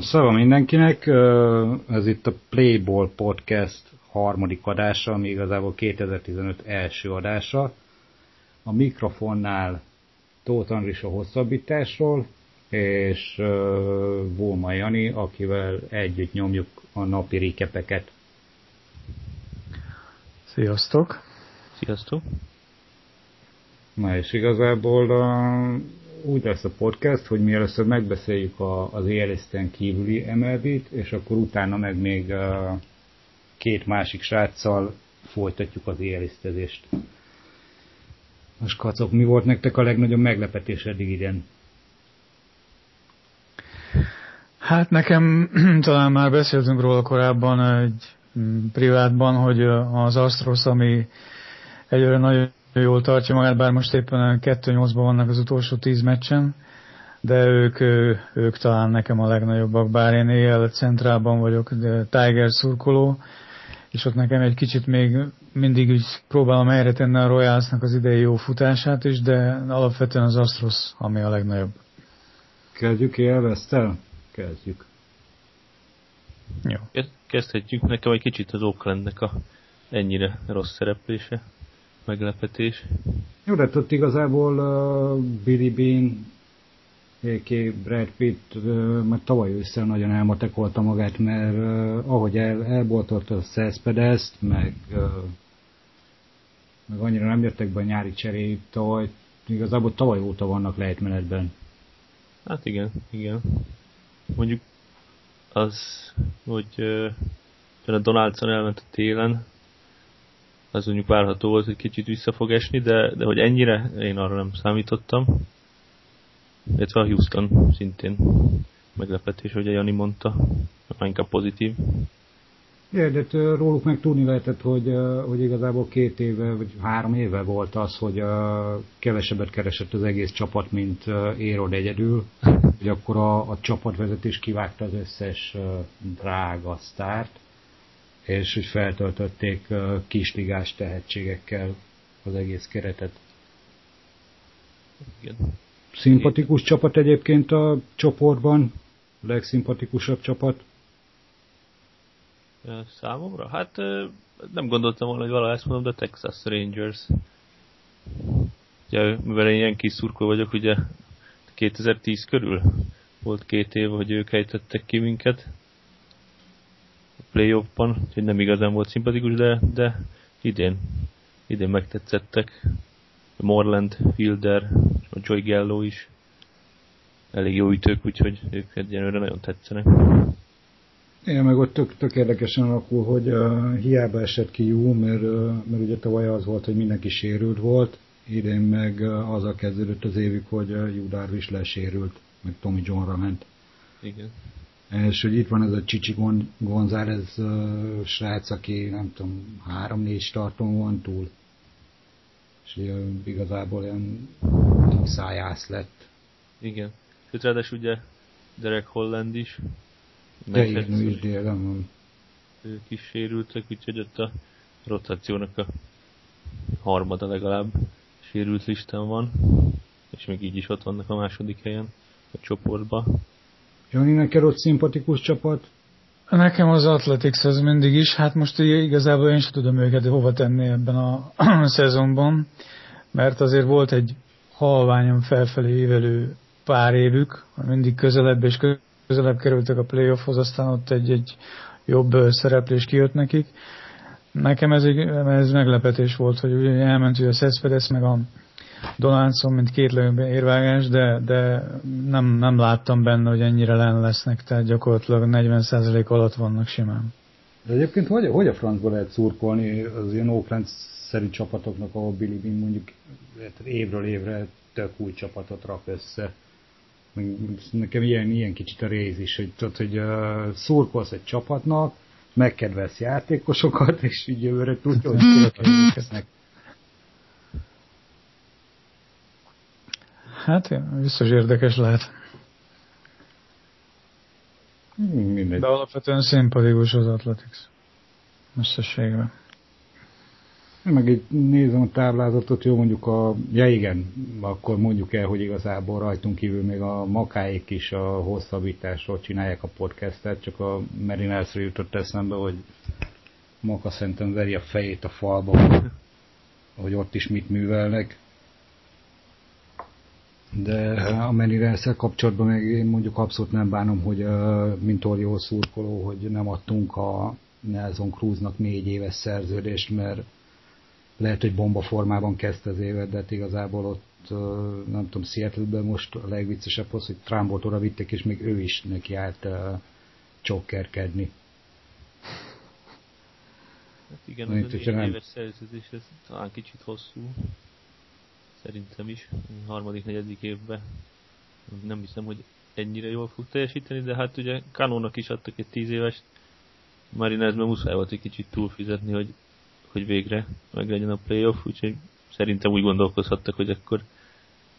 Szóval mindenkinek, ez itt a Playball Podcast harmadik adása, ami igazából 2015 első adása. A mikrofonnál Tóth Andris a hosszabbításról, és Volma Jani, akivel együtt nyomjuk a napi rikepeket. Sziasztok! Sziasztok! Na és igazából úgy lesz a podcast, hogy mi először megbeszéljük a, az ELSZ-en kívüli MLB-t, és akkor utána meg még a két másik sráccal folytatjuk az ELSZ-tezést. Most kacok, mi volt nektek a legnagyobb meglepetés eddig idén? Hát nekem talán már beszéltünk róla korábban egy privátban, hogy az Astros, ami egyre nagyon jól tartja magát, bár most éppen 2-8-ban vannak az utolsó 10 meccsen, de ők, ők talán nekem a legnagyobbak, bár én éjjel centrálban vagyok, de Tiger szurkoló, és ott nekem egy kicsit még mindig úgy próbálom helyre tenni a Royalsnak az idei jó futását is, de alapvetően az Astros, ami a legnagyobb. Kezdjük élveztel? Kezdjük. Jó. Kezdhetjük. Nekem egy kicsit az Oaklandnek a ennyire rossz szereplése meglepetés. Jó, de ott igazából uh, Billy Bean, a.k. Brad Pitt, uh, mert tavaly ősszel nagyon elmatekolta magát, mert uh, ahogy el, elboltorta a Cespedes-t, meg, uh, meg annyira nem jöttek be a nyári cseréjük tavaly, igazából tavaly óta vannak lejtmenetben. Hát igen, igen. Mondjuk az, hogy uh, a Donaldson elment a télen, az mondjuk várható volt, hogy kicsit vissza fog esni, de, de hogy ennyire én arra nem számítottam. Illetve a Houston szintén meglepetés, hogy a Jani mondta, inkább pozitív. Ja, de róluk meg tudni lehetett, hogy, hogy igazából két éve, vagy három éve volt az, hogy kevesebbet keresett az egész csapat, mint Érod egyedül, hogy akkor a, a csapatvezetés kivágta az összes drága sztárt, és hogy feltöltötték kisligás tehetségekkel az egész keretet. Igen. Szimpatikus Igen. csapat egyébként a csoportban, a legszimpatikusabb csapat. Számomra? Hát nem gondoltam volna, hogy valaha ezt mondom, de Texas Rangers. Ugye, mivel én ilyen kis szurkó vagyok, ugye 2010 körül volt két év, hogy ők ejtettek ki minket, playoffban, úgyhogy nem igazán volt szimpatikus, de, de idén, idén megtetszettek. Morland, Fielder, a Joy Gallo is elég jó ütők, úgyhogy ők egyenlőre nagyon tetszenek. Igen, meg ott tök, tök érdekesen alakul, hogy uh, hiába esett ki jó, mert, uh, mert ugye tavaly az volt, hogy mindenki sérült volt, idén meg uh, az a kezdődött az évük, hogy uh, Hugh Darvish lesérült, meg Tommy Johnra ment. Igen és hogy itt van ez a Csicsi González uh, srác, aki nem tudom, három-négy starton van túl. És uh, igazából olyan szájász lett. Igen. Sőt, ráadásul ugye Derek Holland is. De igen, ő is délem van. Ők is sérültek, úgyhogy ott a rotációnak a harmada legalább sérült listán van. És még így is ott vannak a második helyen a csoportban. Jani, neked ott szimpatikus csapat? Nekem az Athletics az mindig is, hát most igazából én sem tudom őket hova tenni ebben a szezonban, mert azért volt egy halványan felfelé évelő pár évük, mindig közelebb és közelebb kerültek a playoffhoz, aztán ott egy, egy jobb szereplés kijött nekik. Nekem ez, egy, ez meglepetés volt, hogy elment ugye a Cespedes meg a Donaldson, mint két érvágás, de, de nem, nem láttam benne, hogy ennyire len lesznek, tehát gyakorlatilag 40% alatt vannak simán. De egyébként hogy, hogy a francba lehet szurkolni az ilyen Oakland-szerű csapatoknak, ahol Billy Bean mondjuk évről évre tök új csapatot rak össze. Nekem ilyen, ilyen kicsit a rész is, hogy, tudod, hogy uh, szurkolsz egy csapatnak, megkedvelsz játékosokat, és így jövőre tudja, hogy Hát biztos érdekes lehet. Mindegy. De alapvetően szimpatikus az Athletics. Összességben. Meg itt nézem a táblázatot, jó mondjuk a, ja igen, akkor mondjuk el, hogy igazából rajtunk kívül még a makáik is a hosszabbításról csinálják a podcastet, csak a Mariners jutott eszembe, hogy Maka szerintem veri a fejét a falba, hogy ott is mit művelnek. De a mariners kapcsolatban meg én mondjuk abszolút nem bánom, hogy mint Oriol szurkoló, hogy nem adtunk a Nelson Cruznak négy éves szerződést, mert lehet, hogy bomba formában kezdte az évet, de hát igazából ott nem tudom, Seattle-ben most a legviccesebb az, hogy Trumpot oda vitték, és még ő is neki állt csokkerkedni. Hát igen, az a négy éves szerződés, ez talán kicsit hosszú. Szerintem is. Harmadik, negyedik évben. Nem hiszem, hogy ennyire jól fog teljesíteni, de hát ugye Kanónak is adtak egy tíz éves Marinesben muszáj volt egy kicsit túlfizetni, hogy, hogy végre meg legyen a playoff, úgyhogy szerintem úgy gondolkozhattak, hogy akkor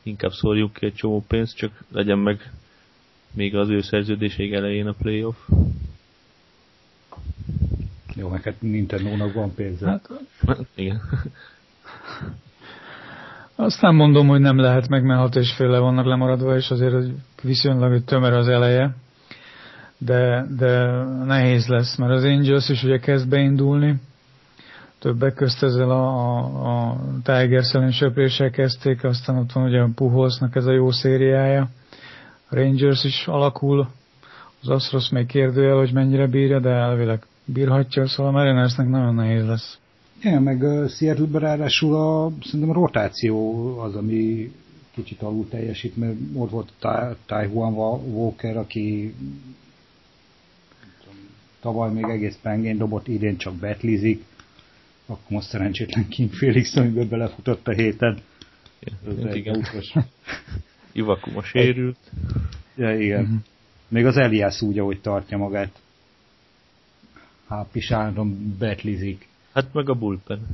inkább szórjuk ki egy csomó pénzt, csak legyen meg még az ő szerződéség elején a playoff. Jó, hát Nintendo-nak van pénze. Hát, igen. Azt nem mondom, hogy nem lehet meg, mert hat és féle vannak lemaradva, és azért viszonylag tömer az eleje. De, de nehéz lesz, mert az Angels is ugye kezd beindulni, többek közt ezzel a, a, a Tigers ellen söpréssel kezdték, aztán ott van ugye a Puholsnak ez a jó szériája, a Rangers is alakul, az Astros még kérdőjel, hogy mennyire bírja, de elvileg bírhatja, szóval a Marinersnek nagyon nehéz lesz. Igen, meg uh, Seattle-ben ráadásul a, szerintem a rotáció az, ami kicsit alul teljesít, mert ott volt Taiwan Walker, aki tavaly még egész pengén dobott, idén csak betlizik, akkor most szerencsétlen King Felix, amiből belefutott a héten. Ja, igen. Ivakuma sérült. Ja, igen. Uh-huh. Még az Elias úgy, ahogy tartja magát. Hát is állandóan betlizik. Hát meg a bullpen.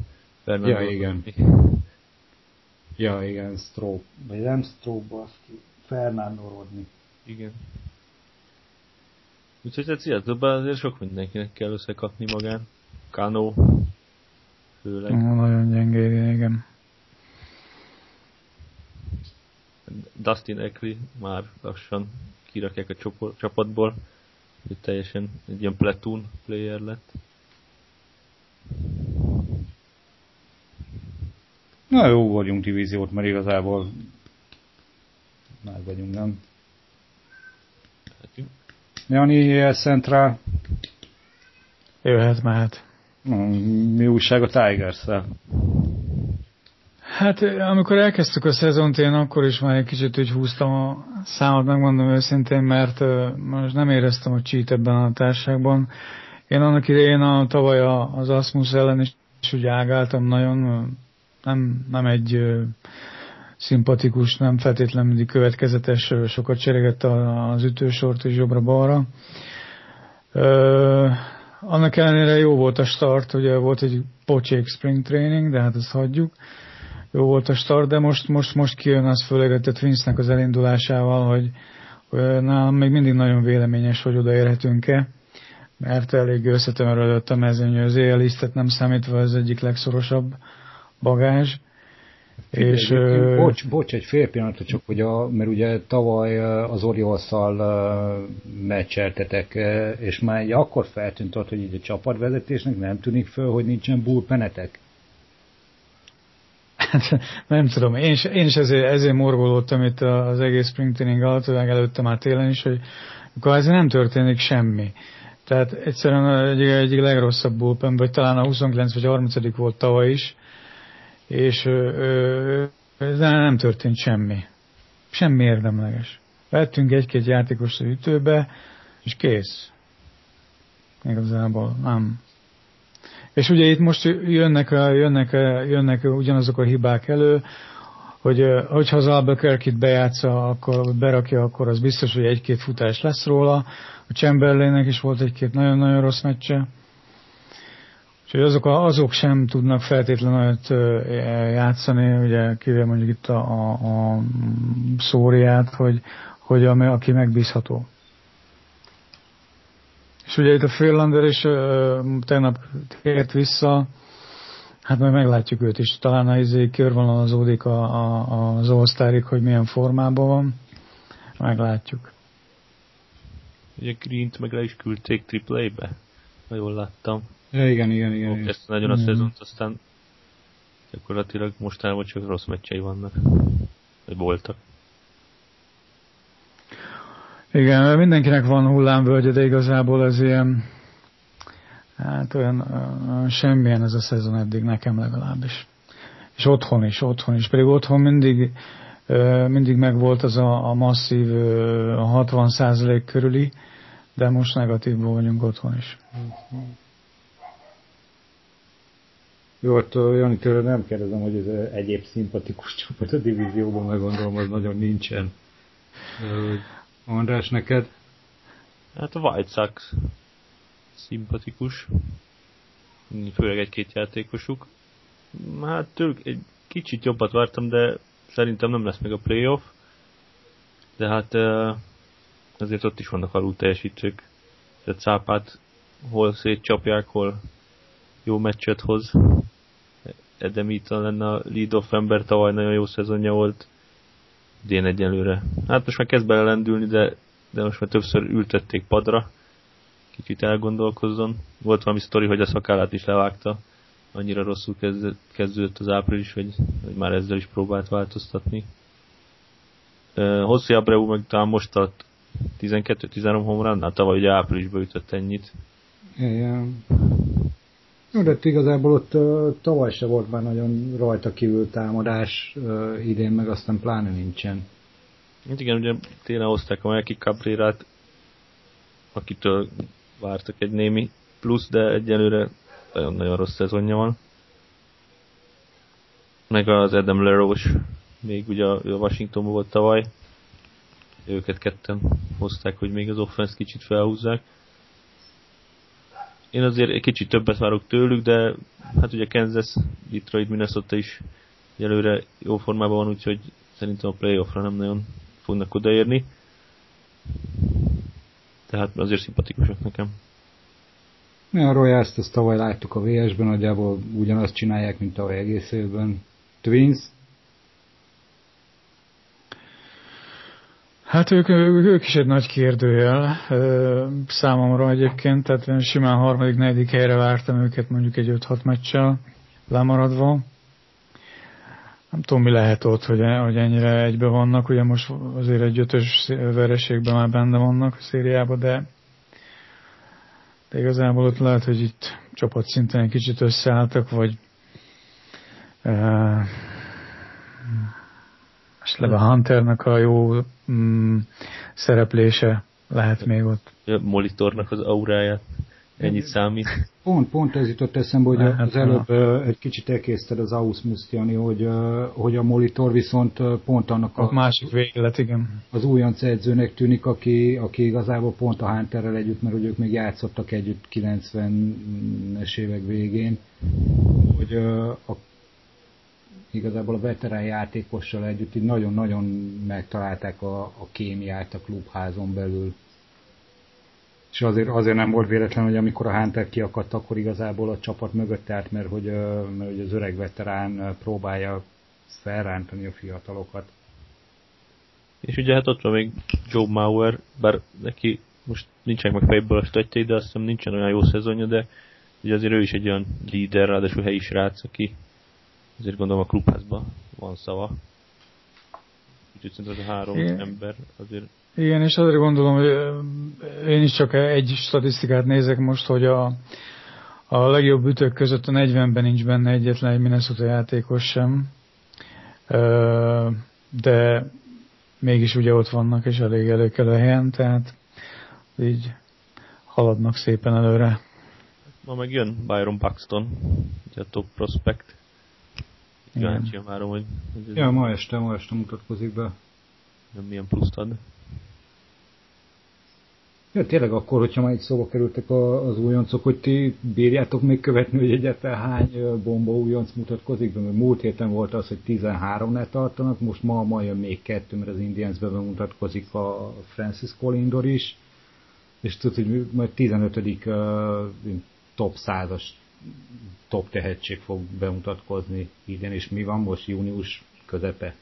Fernando ja, igen. Ja, igen, Stroke. Vagy nem Stroke, baszki. Fernando Rodni. Igen. Úgyhogy hát Seattle-ben azért sok mindenkinek kell összekapni magán. Kano, főleg. Ja, nagyon gyengé, igen. Dustin Eckley már lassan kirakják a csoport, csapatból, hogy teljesen egy ilyen platoon player lett. Na jó, vagyunk divíziót, mert igazából már vagyunk, nem? Jani Central. Jöhet, mehet. Mi újság a tigers -szel? Hát amikor elkezdtük a szezont, én akkor is már egy kicsit úgy húztam a számot, megmondom őszintén, mert most nem éreztem a cheat ebben a társágban. Én annak idején a, tavaly az Asmus ellen is úgy ágáltam nagyon, nem, nem egy szimpatikus, nem feltétlenül mindig következetes, sokat cseregett az ütősort és jobbra-balra. Annak ellenére jó volt a start, ugye volt egy pocsék spring training, de hát ezt hagyjuk. Jó volt a start, de most, most, most kijön az főleg a Twins-nek az elindulásával, hogy, hogy nálam még mindig nagyon véleményes, hogy odaérhetünk-e, mert elég összetömörödött a mezőny, az éjjelisztet nem számítva az egyik legszorosabb bagázs és, Figyelj, bocs, bocs, egy fél pillanatra csak, hogy a, mert ugye tavaly az Orioles-szal meccseltetek, és már egy akkor feltűnt ott, hogy így a csapatvezetésnek nem tűnik föl, hogy nincsen bullpenetek. Hát, nem tudom, én is, én is ezért, ezért morgolódtam itt az egész spring training alatt, meg előtte már télen is, hogy akkor ezért nem történik semmi. Tehát egyszerűen egyik, egyik legrosszabb bullpen, vagy talán a 29 vagy 30 volt tavaly is, és ö, ö, nem történt semmi. Semmi érdemleges. Vettünk egy-két játékos ütőbe, és kész. Igazából nem. És ugye itt most jönnek, jönnek, jönnek ugyanazok a hibák elő, hogy hogyha az Albuquerque-t bejátsza, akkor berakja, akkor az biztos, hogy egy-két futás lesz róla. A Chamberlainnek is volt egy-két nagyon-nagyon rossz meccse. Úgyhogy azok, azok sem tudnak feltétlenül olyat játszani, ugye kivéve mondjuk itt a, a, a szóriát, hogy, hogy ami, aki megbízható. És ugye itt a Finlander is tegnap tért vissza, Hát majd meglátjuk őt is. Talán a izé körvonalazódik a, a, az osztárik, hogy milyen formában van. Meglátjuk. Ugye Green-t meg le is küldték AAA-be, ha jól láttam. Ja, igen, igen, igen. igen. Ezt nagyon a szezont, aztán gyakorlatilag mostanában csak rossz meccsei vannak. Vagy voltak. Igen, mindenkinek van hullámvölgye, de igazából ez ilyen, hát olyan semmilyen ez a szezon eddig nekem legalábbis. És otthon is, otthon is. Pedig otthon mindig, mindig megvolt az a, a masszív uh, 60% körüli, de most negatívból vagyunk otthon is. Jó, ott Jani tőle nem kérdezem, hogy ez egyéb szimpatikus csapat a divízióban, meg gondolom, az nagyon nincsen. András, neked? Hát a White Sox szimpatikus. Főleg egy-két játékosuk. Hát tőlük egy kicsit jobbat vártam, de szerintem nem lesz meg a playoff. De hát azért ott is vannak alul teljesítők. Tehát Cápát hol szétcsapják, hol jó meccset hoz. Edem Eaton lenne a lead-off ember, tavaly nagyon jó szezonja volt idén egyelőre. Hát most már kezd belelendülni, de, de most már többször ültették padra. Kicsit elgondolkozzon. Volt valami sztori, hogy a szakállát is levágta. Annyira rosszul kezdett, kezdődött az április, hogy, hogy már ezzel is próbált változtatni. Hosszi Abreu meg talán most a 12-13 homránnál, tavaly ugye áprilisban ütött ennyit. Igen. Jó, de igazából ott uh, tavaly se volt már nagyon rajta kívül támadás, uh, idén meg aztán pláne nincsen. Hát igen, ugye télen hozták a Melki Cabrérát, akitől vártak egy némi plusz, de egyelőre nagyon-nagyon rossz szezonja van. Meg az Adam LaRoche, még ugye a Washingtonban volt tavaly. Őket ketten hozták, hogy még az offense kicsit felhúzzák én azért egy kicsit többet várok tőlük, de hát ugye Kansas, Detroit, Minnesota is előre jó formában van, úgyhogy szerintem a playoffra nem nagyon fognak odaérni. Tehát azért szimpatikusak nekem. Mi a Royals-t ezt tavaly láttuk a VS-ben, nagyjából ugyanazt csinálják, mint tavaly egész évben. Twins, Hát ők, ők is egy nagy kérdőjel számomra egyébként, tehát én simán harmadik, negyedik helyre vártam őket mondjuk egy 5-6 meccsel lemaradva. Nem tudom, mi lehet ott, hogy, hogy ennyire egybe vannak, ugye most azért egy ötös vereségben már benne vannak a szériában, de, de igazából ott lehet, hogy itt csapatszinten egy kicsit összeálltak, vagy esetleg a Hunternek a jó mm, szereplése lehet még ott. A monitornak az auráját ennyit számít. Pont, pont ez jutott eszembe, hogy hát, az előbb uh, egy kicsit elkészted az Ausmus Jani, hogy, hogy a monitor viszont pont annak a, a másik véglet, igen. Az újonc edzőnek tűnik, aki, aki igazából pont a Hunterrel együtt, mert hogy ők még játszottak együtt 90-es évek végén, hogy a igazából a veterán játékossal együtt így nagyon-nagyon megtalálták a, a kémiát a klubházon belül. Azért, azért nem volt véletlen, hogy amikor a Hunter kiakadt, akkor igazából a csapat mögött állt, mert hogy, mert hogy az öreg veterán próbálja felrántani a fiatalokat. És ugye hát ott van még Joe Mauer, bár neki most nincsenek meg fejből a statjai, de azt hiszem nincsen olyan jó szezonja, de ugye azért ő is egy olyan líder, ráadásul helyi srác, aki azért gondolom a klubházban van szava. Úgyhogy szerintem az a három Igen. ember azért... Igen, és azért gondolom, hogy én is csak egy statisztikát nézek most, hogy a, a legjobb ütők között a 40-ben nincs benne egyetlen egy Minnesota játékos sem. De mégis ugye ott vannak, és elég előkelő helyen, tehát így haladnak szépen előre. Ma meg jön Byron Buxton, ugye a top prospect. Kíváncsian várom, hogy... hogy ja, ma este, ma este mutatkozik be. Nem milyen pluszt ad. Ja, tényleg akkor, hogyha már itt szóba kerültek az újoncok, hogy ti bírjátok még követni, hogy egyáltalán hány bomba újonc mutatkozik be, mert múlt héten volt az, hogy 13-nál tartanak, most ma, ma jön még kettő, mert az Indiansbe mutatkozik a Francis Colindor is, és tudod, hogy majd 15. Uh, top 100-as top tehetség fog bemutatkozni idén, és mi van most június közepe?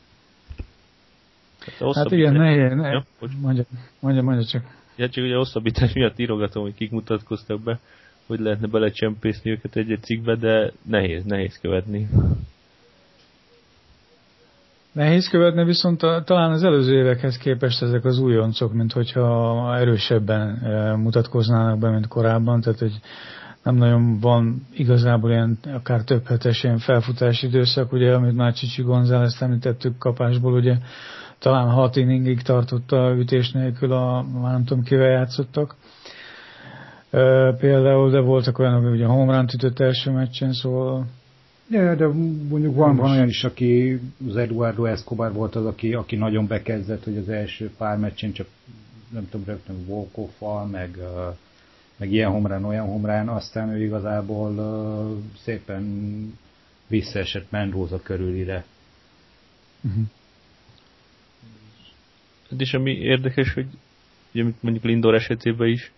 Hát, hát igen, nehéz, ne, ja, mondja, mondja, mondja csak. Ja, csak ugye hosszabbítás miatt írogatom, hogy kik mutatkoztak be, hogy lehetne belecsempészni őket egy-egy cikkbe, de nehéz, nehéz követni. Nehéz követni, viszont talán az előző évekhez képest ezek az újoncok, mint hogyha erősebben e, mutatkoznának be, mint korábban, tehát hogy nem nagyon van igazából ilyen akár több hetes ilyen felfutási időszak, ugye, amit már Csicsi González említettük kapásból, ugye talán hat inningig tartott a ütés nélkül, a, már nem tudom kivel játszottak. E, például, de voltak olyanok, hogy ugye home ütött első meccsen, szóval Ja, de mondjuk van, van olyan is, aki az Eduardo Escobar volt az, aki, aki nagyon bekezdett, hogy az első pár meccsen csak nem tudom, rögtön walk meg, meg ilyen homrán, olyan homrán, aztán ő igazából uh, szépen visszaesett Mendoza körülire. Uh-huh. És ami érdekes, hogy ugye, mondjuk Lindor esetében is,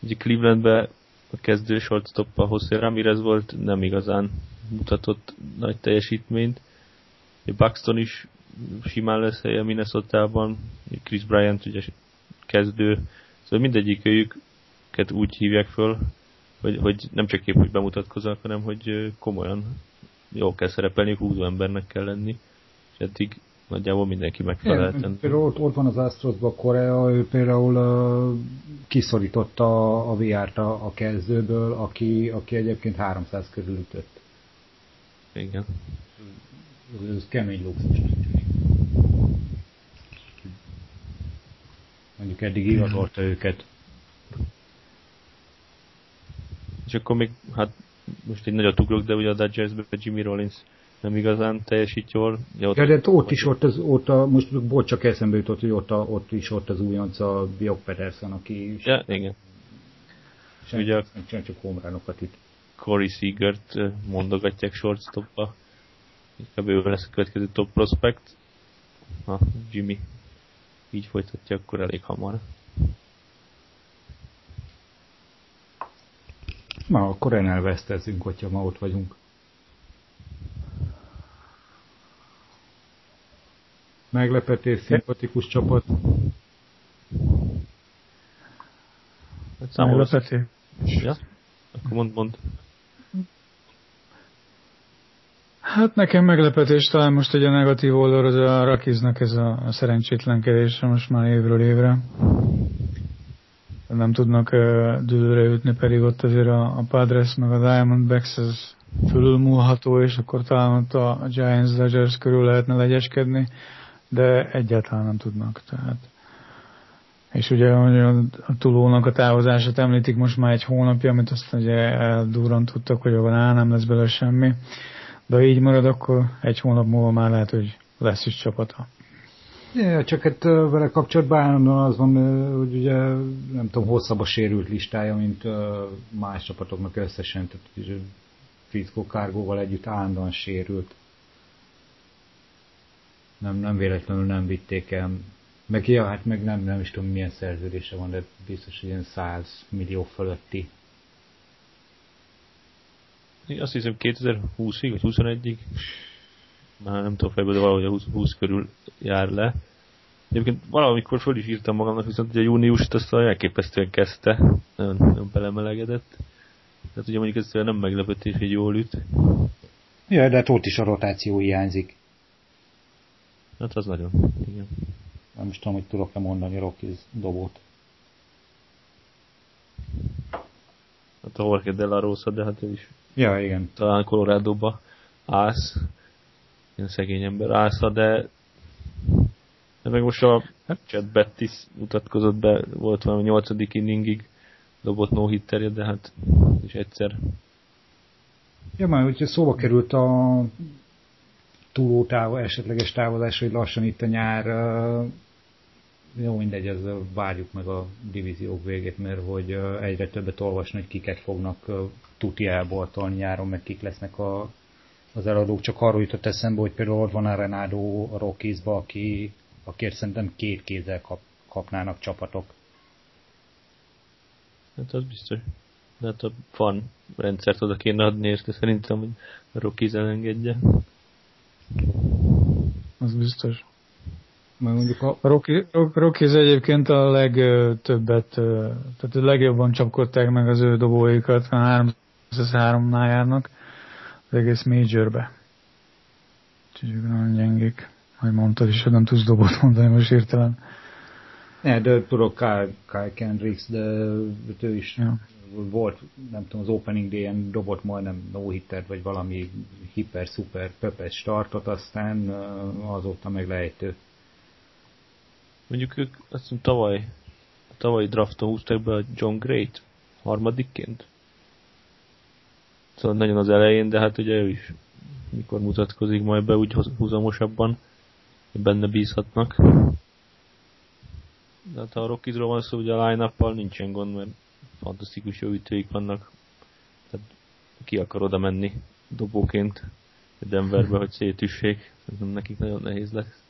ugye Clevelandben a kezdő shortstop a José Ramirez volt, nem igazán mutatott nagy teljesítményt. Buxton is simán lesz helye Minnesota-ban, Chris Bryant ugye kezdő, szóval mindegyik őket úgy hívják föl, hogy, hogy nem csak kép, hogy bemutatkoznak, hanem hogy komolyan jól kell szerepelni, húzó embernek kell lenni, és eddig nagyjából mindenki megfelelten. Például ott, ott van az Astrosban Korea, ő például uh, kiszorította a VR-t a, a kezdőből, aki, aki egyébként 300 körül ütött. Igen. Ez, ez kemény luxus. Mondjuk eddig igazolta őket. És akkor még, hát most egy nagyot ugrok, de ugye a Dodgersbe Jimmy Rollins nem igazán teljesít jól. Ja, ott, ja, de ott is ott, az, ott a, most bocs, csak eszembe jutott, hogy ott, a, ott is ott az újonc a Biok Pedersen, aki is. Ja, igen. Sem, ugye csak, csak homránokat itt. Corey Seagert mondogatják shortstopba. Inkább ő lesz a következő top prospect. Ha Jimmy így folytatja, akkor elég hamar. Na, akkor elvesztezzünk, hogyha ma ott vagyunk. Meglepetés, szimpatikus csapat. Hát Meglepetés. Ja? Akkor mond, mond. Hát nekem meglepetés talán most egy a negatív oldal az a Rakiznak ez a, szerencsétlenkedése most már évről évre. Nem tudnak dűlőre ütni, pedig ott azért a, a Padres meg a Diamondbacks ez fölülmúlható, és akkor talán ott a Giants Dodgers körül lehetne legyeskedni de egyáltalán nem tudnak. Tehát. És ugye a tulónak a távozását említik most már egy hónapja, amit azt ugye eldurrantottak, hogy abban áll, nem lesz belőle semmi. De ha így marad, akkor egy hónap múlva már lehet, hogy lesz is csapata. Ja, csak hát vele kapcsolatban az van, hogy ugye nem tudom, hosszabb a sérült listája, mint más csapatoknak összesen, tehát Frisco Kárgóval együtt állandóan sérült nem, nem véletlenül nem vitték el. Meg ja, hát meg nem, nem is tudom milyen szerződése van, de biztos, hogy ilyen 100 millió fölötti. Azt hiszem 2020-ig, vagy 21-ig, már nem tudom fejből, de valahogy a 20, 20 körül jár le. Egyébként valamikor föl is írtam magamnak, viszont ugye júniust azt elképesztően kezdte, nagyon, nagyon belemelegedett. Tehát ugye mondjuk ez nem meglepetés, hogy jól üt. Ja, de hát ott is a rotáció hiányzik. Hát az nagyon, igen. Nem is tudom, hogy tudok-e mondani Rockies dobót. Hát a Jorge de la Rosa, de hát ő is. Ja, igen. Talán Colorado-ba ász. Ilyen szegény ember ásza, de de meg most a Chad Bettis mutatkozott be, volt valami 8. inningig dobott no hitterje, de hát is egyszer. Ja, már hogyha szóba került a túló táv, esetleges távozás, hogy lassan itt a nyár, jó mindegy, ez várjuk meg a divíziók végét, mert hogy egyre többet olvasni, hogy kiket fognak tuti elboltolni nyáron, meg kik lesznek a, az eladók. Csak arról jutott eszembe, hogy például ott van a Renado a Rockiesba, aki, akért szerintem két kézzel kap, kapnának csapatok. Hát az biztos. De hát a fan rendszert oda kéne adni, és szerintem, hogy a Rockies elengedje. Az biztos. Mert mondjuk a Rocky, Rockies egyébként a legtöbbet, tehát a legjobban csapkodták meg az ő dobóikat, a 303-nál járnak az egész majorbe. Úgyhogy nagyon gyengék. Hogy mondtad is, hogy nem tudsz dobot mondani most értelen. Ne, de tudok Kyle, Kyle Kendricks, de ő is ja. Volt, nem tudom, az opening day-en dobott majdnem no hitter vagy valami hiper-szuper pöpes startot, aztán azóta meg lejtő. Mondjuk ők azt mondom, tavaly, a tavalyi drafton húzták be a John Great harmadikként. Szóval nagyon az elején, de hát ugye ő is mikor mutatkozik majd be úgy húzamosabban, benne bízhatnak. De hát ha a Rockizról van szó, ugye a line nincsen gond, mert fantasztikus jó ütőik vannak. Tehát ki akar oda menni dobóként Denverbe, hogy szétüssék. Szerintem nekik nagyon nehéz lesz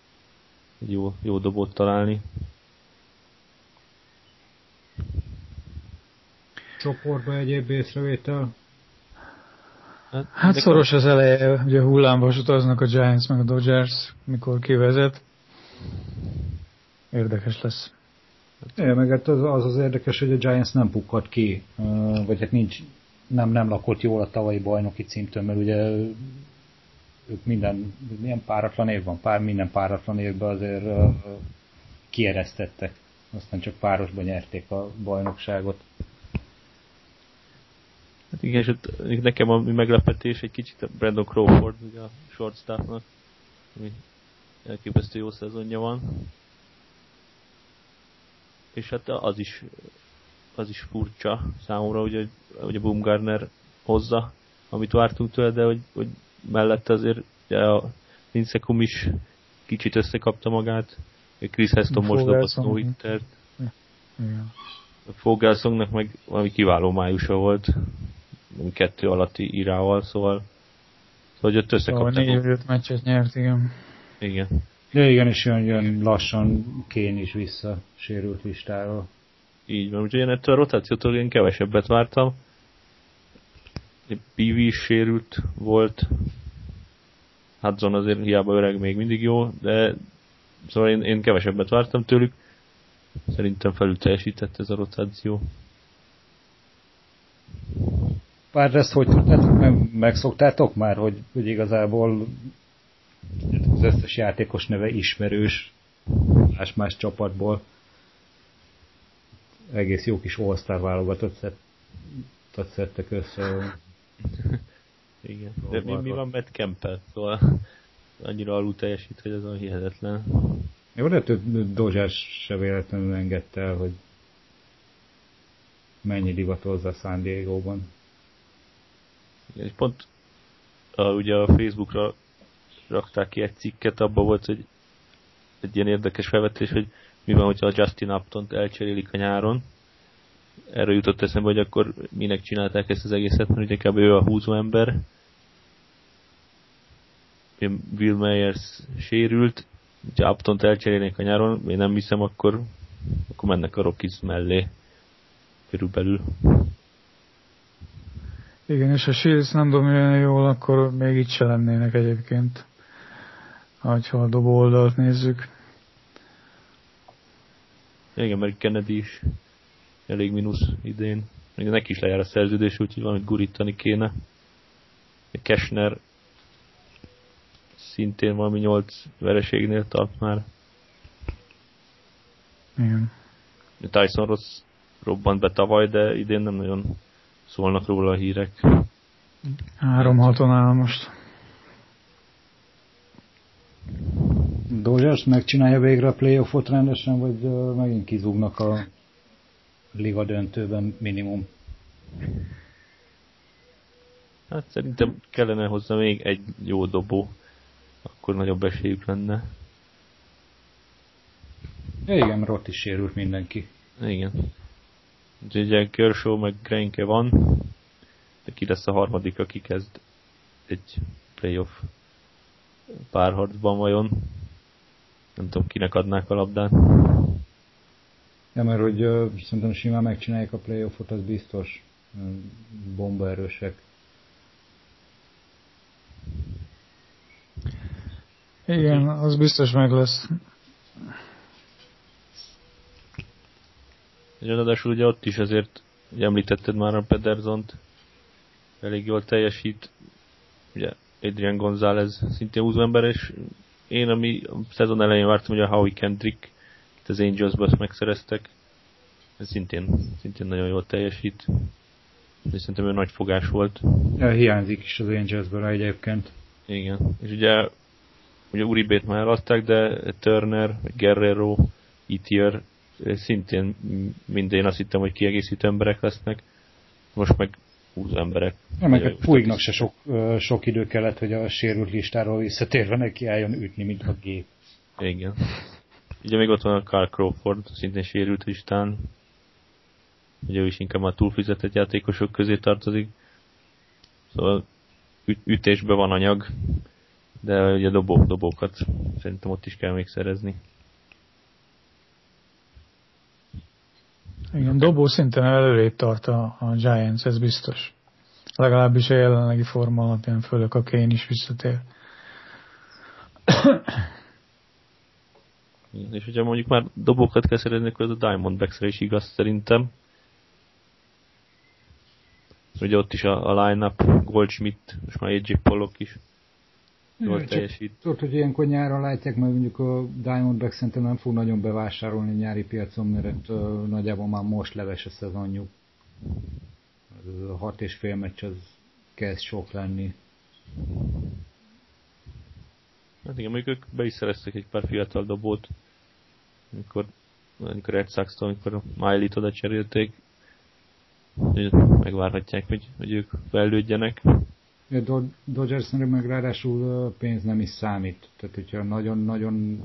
egy jó, jó dobót találni. Csoportba egyéb észrevétel? Hát, hát szoros az eleje, ugye hullámvas utaznak a Giants meg a Dodgers, mikor kivezet. Érdekes lesz. Igen, meg hát az, az érdekes, hogy a Giants nem pukkad ki, vagy hát nincs, nem, nem lakott jól a tavalyi bajnoki címtől, mert ugye ők minden, milyen páratlan év van, pár, minden páratlan évben azért uh, kieresztettek, aztán csak párosban nyerték a bajnokságot. Hát igen, és ott nekem a meglepetés egy kicsit a Brandon Crawford, ugye a shortstopnak, ami elképesztő jó szezonja van. És hát az is, az is furcsa számomra, hogy, hogy a Bumgarner hozza, amit vártunk tőle, de hogy, hogy mellette azért ugye a Lincecum is kicsit összekapta magát, Chris Heston most dobott no hittert. Fogelsongnak meg valami kiváló májusa volt, kettő alatti írával, szóval, szóval hogy ott összekaptak. Szóval négy meccset nyert, igen. Igen. De igen, és jön, jön lassan Kén is vissza sérült listáról. Így van, úgyhogy én ettől a rotációtól én kevesebbet vártam. Pivi is sérült volt. Hudson azért hiába öreg még mindig jó, de szóval én, én kevesebbet vártam tőlük. Szerintem felül teljesített ez a rotáció. Pár ezt hogy tudtátok, meg, megszoktátok már, hogy, hogy igazából az összes játékos neve ismerős más-más csapatból egész jó kis all válogatott szett, szedtek össze. Igen. De mi, mi van Matt Kempel? Szóval annyira alul teljesít, hogy ez olyan hihetetlen. Jó, de több Dozsás se véletlenül engedte el, hogy mennyi divatozza San Diego-ban. És pont a, ugye a Facebookra rakták ki egy cikket, abban volt, hogy egy ilyen érdekes felvetés, hogy mi van, hogyha a Justin Upton-t elcserélik a nyáron. Erről jutott eszembe, hogy akkor minek csinálták ezt az egészet, mert ugye kb. ő a húzó ember. Will Meyers sérült, ha Upton-t elcserélnék a nyáron, én nem hiszem, akkor, akkor mennek a Rockies mellé. Körülbelül. Igen, és ha Shields nem dobja jól, akkor még itt se lennének egyébként. Ha a dobó oldalt nézzük. Igen, mert Kennedy is elég mínusz idén. Még neki is lejár a szerződés, úgyhogy valamit gurítani kéne. Kesner szintén valami nyolc vereségnél tart már. Igen. Tyson rossz robbant be tavaly, de idén nem nagyon szólnak róla a hírek. Három haton áll most. Dodgers megcsinálja végre a playoffot rendesen, vagy megint kizúgnak a liga döntőben minimum? Hát szerintem kellene hozzá még egy jó dobó, akkor nagyobb esélyük lenne. Igen, mert ott is sérült mindenki. Igen. Ugye Kershaw meg Greinke van, de ki lesz a harmadik, aki kezd egy playoff párharcban vajon? Nem tudom, kinek adnák a labdát. Ja, mert hogy uh, szerintem simán megcsinálják a playoffot, az biztos. bombaerősek. Igen, az biztos meg lesz. Ráadásul ugye ott is azért, ugye említetted már a Pedersont, elég jól teljesít. Ugye Adrian González szintén húzó ember, és én, ami a szezon elején vártam, hogy a Howie Kendrick az Angels-ba azt megszereztek, ez szintén, szintén nagyon jól teljesít. De szerintem ő nagy fogás volt. Ja, hiányzik is az Angelsből egyébként. Igen. És ugye, ugye Uribét már eladták, de Turner, Guerrero, Itier szintén minden azt hittem, hogy kiegészítő emberek lesznek. Most meg húzó emberek. Ja, meg Puignak se sok, sok idő kellett, hogy a sérült listáról visszatérve neki álljon ütni, mint a gép. Igen. Ugye még ott van a Carl Crawford, szintén sérült listán. Ugye ő is inkább a túlfizetett játékosok közé tartozik. Szóval üt- ütésben van anyag, de ugye dobók, dobókat szerintem ott is kell még szerezni. Igen, dobó szinten előrébb tart a, a Giants, ez biztos. Legalábbis a jelenlegi forma alapján, főleg a Kane is visszatér. És hogyha mondjuk már dobókat kell szerezni, akkor ez a Diamondbacks-re is igaz szerintem. Ugye ott is a, a line-up, Goldschmidt, most már AJ Pollock is jól teljesít. Tudod, hogy ilyenkor nyáron látják, mert mondjuk a Diamondback szerintem nem fog nagyon bevásárolni nyári piacon, mert uh, nagyjából már most leves a szezonjuk. Ez a hat és fél meccs az kezd sok lenni. Hát igen, mondjuk ők be is szereztek egy pár fiatal dobót, amikor, amikor Red sox amikor a Miley-t oda cserélték, megvárhatják, hogy, hogy ők fejlődjenek. A Dodgersnek meg ráadásul pénz nem is számít. Tehát, hogyha nagyon-nagyon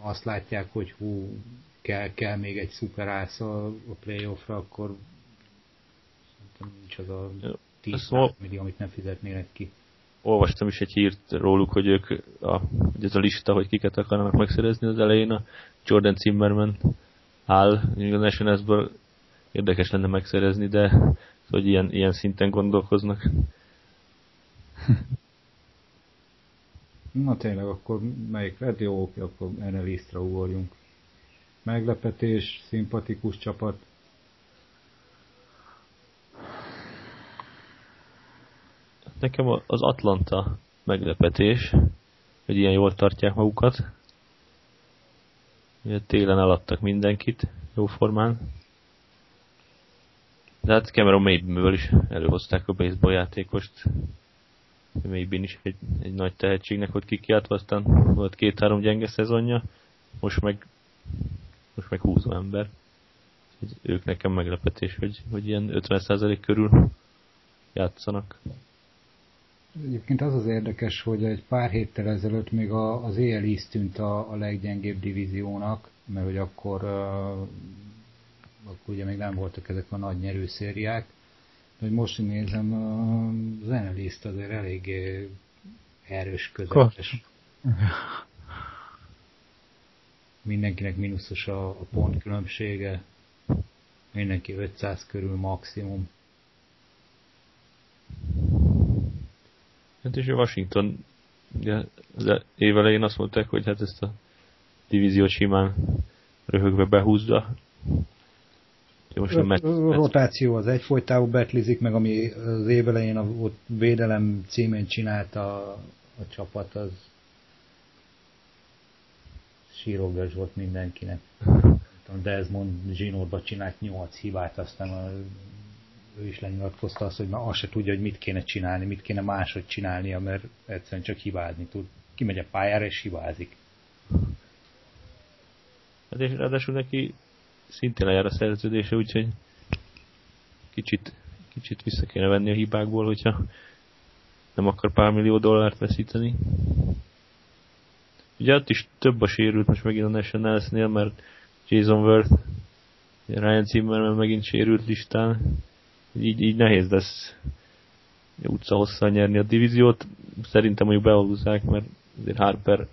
azt látják, hogy hú, kell, kell még egy szuperász a, a playoffra, akkor nincs az a 10 millió, amit nem fizetnének ki. Olvastam is egy hírt róluk, hogy ők, a, hogy ez a lista, hogy kiket akarnak megszerezni az elején, a Jordan Zimmerman áll, a Nationals-ből érdekes lenne megszerezni, de hogy ilyen, ilyen szinten gondolkoznak. Na tényleg, akkor melyik lett? Jó, oké, akkor ennél lisztra ugorjunk. Meglepetés, szimpatikus csapat. Nekem az Atlanta meglepetés, hogy ilyen jól tartják magukat. Ugye télen eladtak mindenkit, jó formán. De hát Cameron Maybinből is előhozták a baseball játékost. Maybin is egy, egy nagy tehetségnek volt kikiáltva, aztán volt két-három gyenge szezonja, most meg most meg húzó ember. Ők nekem meglepetés, hogy, hogy ilyen 50% körül játszanak. Egyébként az az érdekes, hogy egy pár héttel ezelőtt még a, az EL East tűnt a, a leggyengébb divíziónak, mert hogy akkor, uh, akkor ugye még nem voltak ezek a nagy nyerőszériák, hogy most nézem, NL East azért eléggé erős közepes. Mindenkinek mínuszos a, a pont különbsége, mindenki 500 körül maximum. Hát és a Washington ugye, az évelején azt mondták, hogy hát ezt a divíziót simán röhögve behúzza. Most a, met, a rotáció az egyfolytávú betlizik, meg ami az évelején a ott védelem címén csinálta a, a csapat, az sírogas volt mindenkinek. Desmond Zsinórba csinált 8 hibát, aztán a ő is lenyilatkozta azt, hogy már azt se tudja, hogy mit kéne csinálni, mit kéne máshogy csinálnia, mert egyszerűen csak hibázni tud. Kimegy a pályára és hibázik. Hát és ráadásul neki szintén lejár a szerződése, úgyhogy kicsit, kicsit vissza kéne venni a hibákból, hogyha nem akar pár millió dollárt veszíteni. Ugye ott is több a sérült most megint a Nationalsnél, mert Jason Worth, Ryan Zimmerman megint sérült listán, így, így nehéz lesz utca hosszan nyerni a divíziót. Szerintem mondjuk bealúzzák, mert azért Harper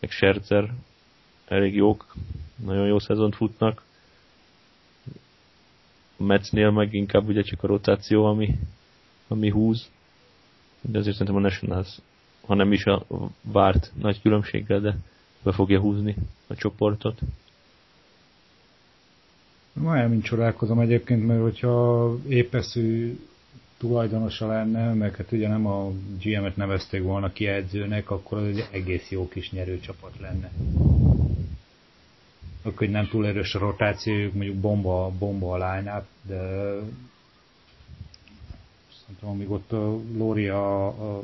meg Scherzer elég jók, nagyon jó szezont futnak. Metsnél meg inkább ugye csak a rotáció, ami, ami húz. De azért szerintem a Nationals, ha nem is a várt nagy különbséggel, de be fogja húzni a csoportot. Majdnem csodálkozom egyébként, mert hogyha épeszű tulajdonosa lenne, meg hát ugye nem a GM-et nevezték volna ki edzőnek, akkor az egy egész jó kis nyerőcsapat lenne. Akkor hogy nem túl erős a rotációjuk, mondjuk bomba, bomba a line de szerintem amíg ott a Lóri a, a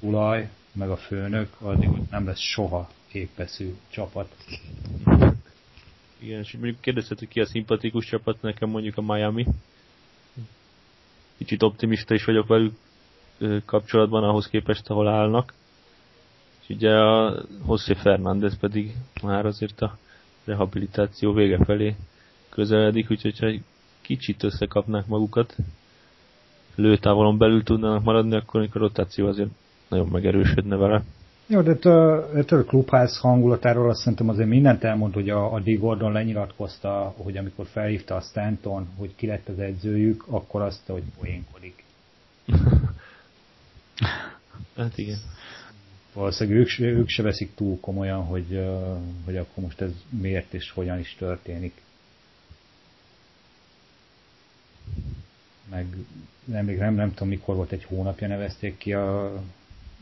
tulaj, meg a főnök, addig ott nem lesz soha épeszű csapat. Igen, és mondjuk kérdezted, hogy ki a szimpatikus csapat, nekem mondjuk a Miami. Kicsit optimista is vagyok velük kapcsolatban ahhoz képest, ahol állnak. És ugye a José Fernández pedig már azért a rehabilitáció vége felé közeledik, úgyhogy ha kicsit összekapnák magukat, lőtávolon belül tudnának maradni, akkor a rotáció azért nagyon megerősödne vele. Jó, de a, a klubház hangulatáról azt szerintem azért mindent elmond, hogy a, a D. Gordon lenyilatkozta, hogy amikor felhívta a Stanton, hogy ki lett az edzőjük, akkor azt, hogy poénkodik. hát igen. Valószínűleg ők, ők se veszik túl komolyan, hogy, hogy akkor most ez miért és hogyan is történik. Meg nem, nem, nem tudom mikor volt egy hónapja nevezték ki a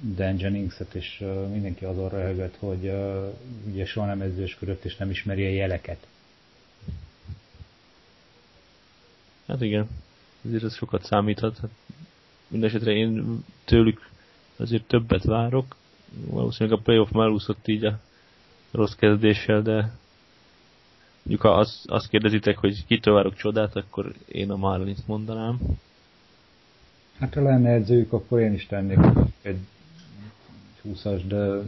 Dan Jennings-et, és mindenki azon röhögött, hogy uh, ugye soha nem edzősködött, és nem ismeri a jeleket. Hát igen, ezért ez sokat számíthat. Hát Mindenesetre én tőlük azért többet várok. Valószínűleg a playoff melúszott így a rossz kezdéssel, de mondjuk ha azt, azt kérdezitek, hogy kitől várok csodát, akkor én a Marlins mondanám. Hát ha lenne edzőjük, akkor én is tennék egy 20-as, de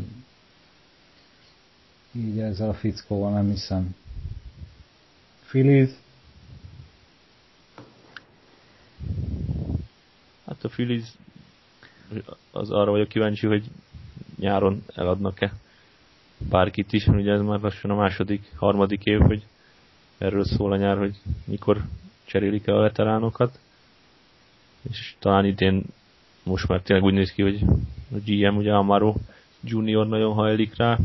így ezzel a fickóval nem hiszem. Phillies? Hát a Phillies az arra vagyok kíváncsi, hogy nyáron eladnak-e bárkit is, ugye ez már lassan a második, harmadik év, hogy erről szól a nyár, hogy mikor cserélik el a veteránokat. És talán idén most már tényleg úgy néz ki, hogy a GM, ugye Amaro Junior nagyon hajlik rá.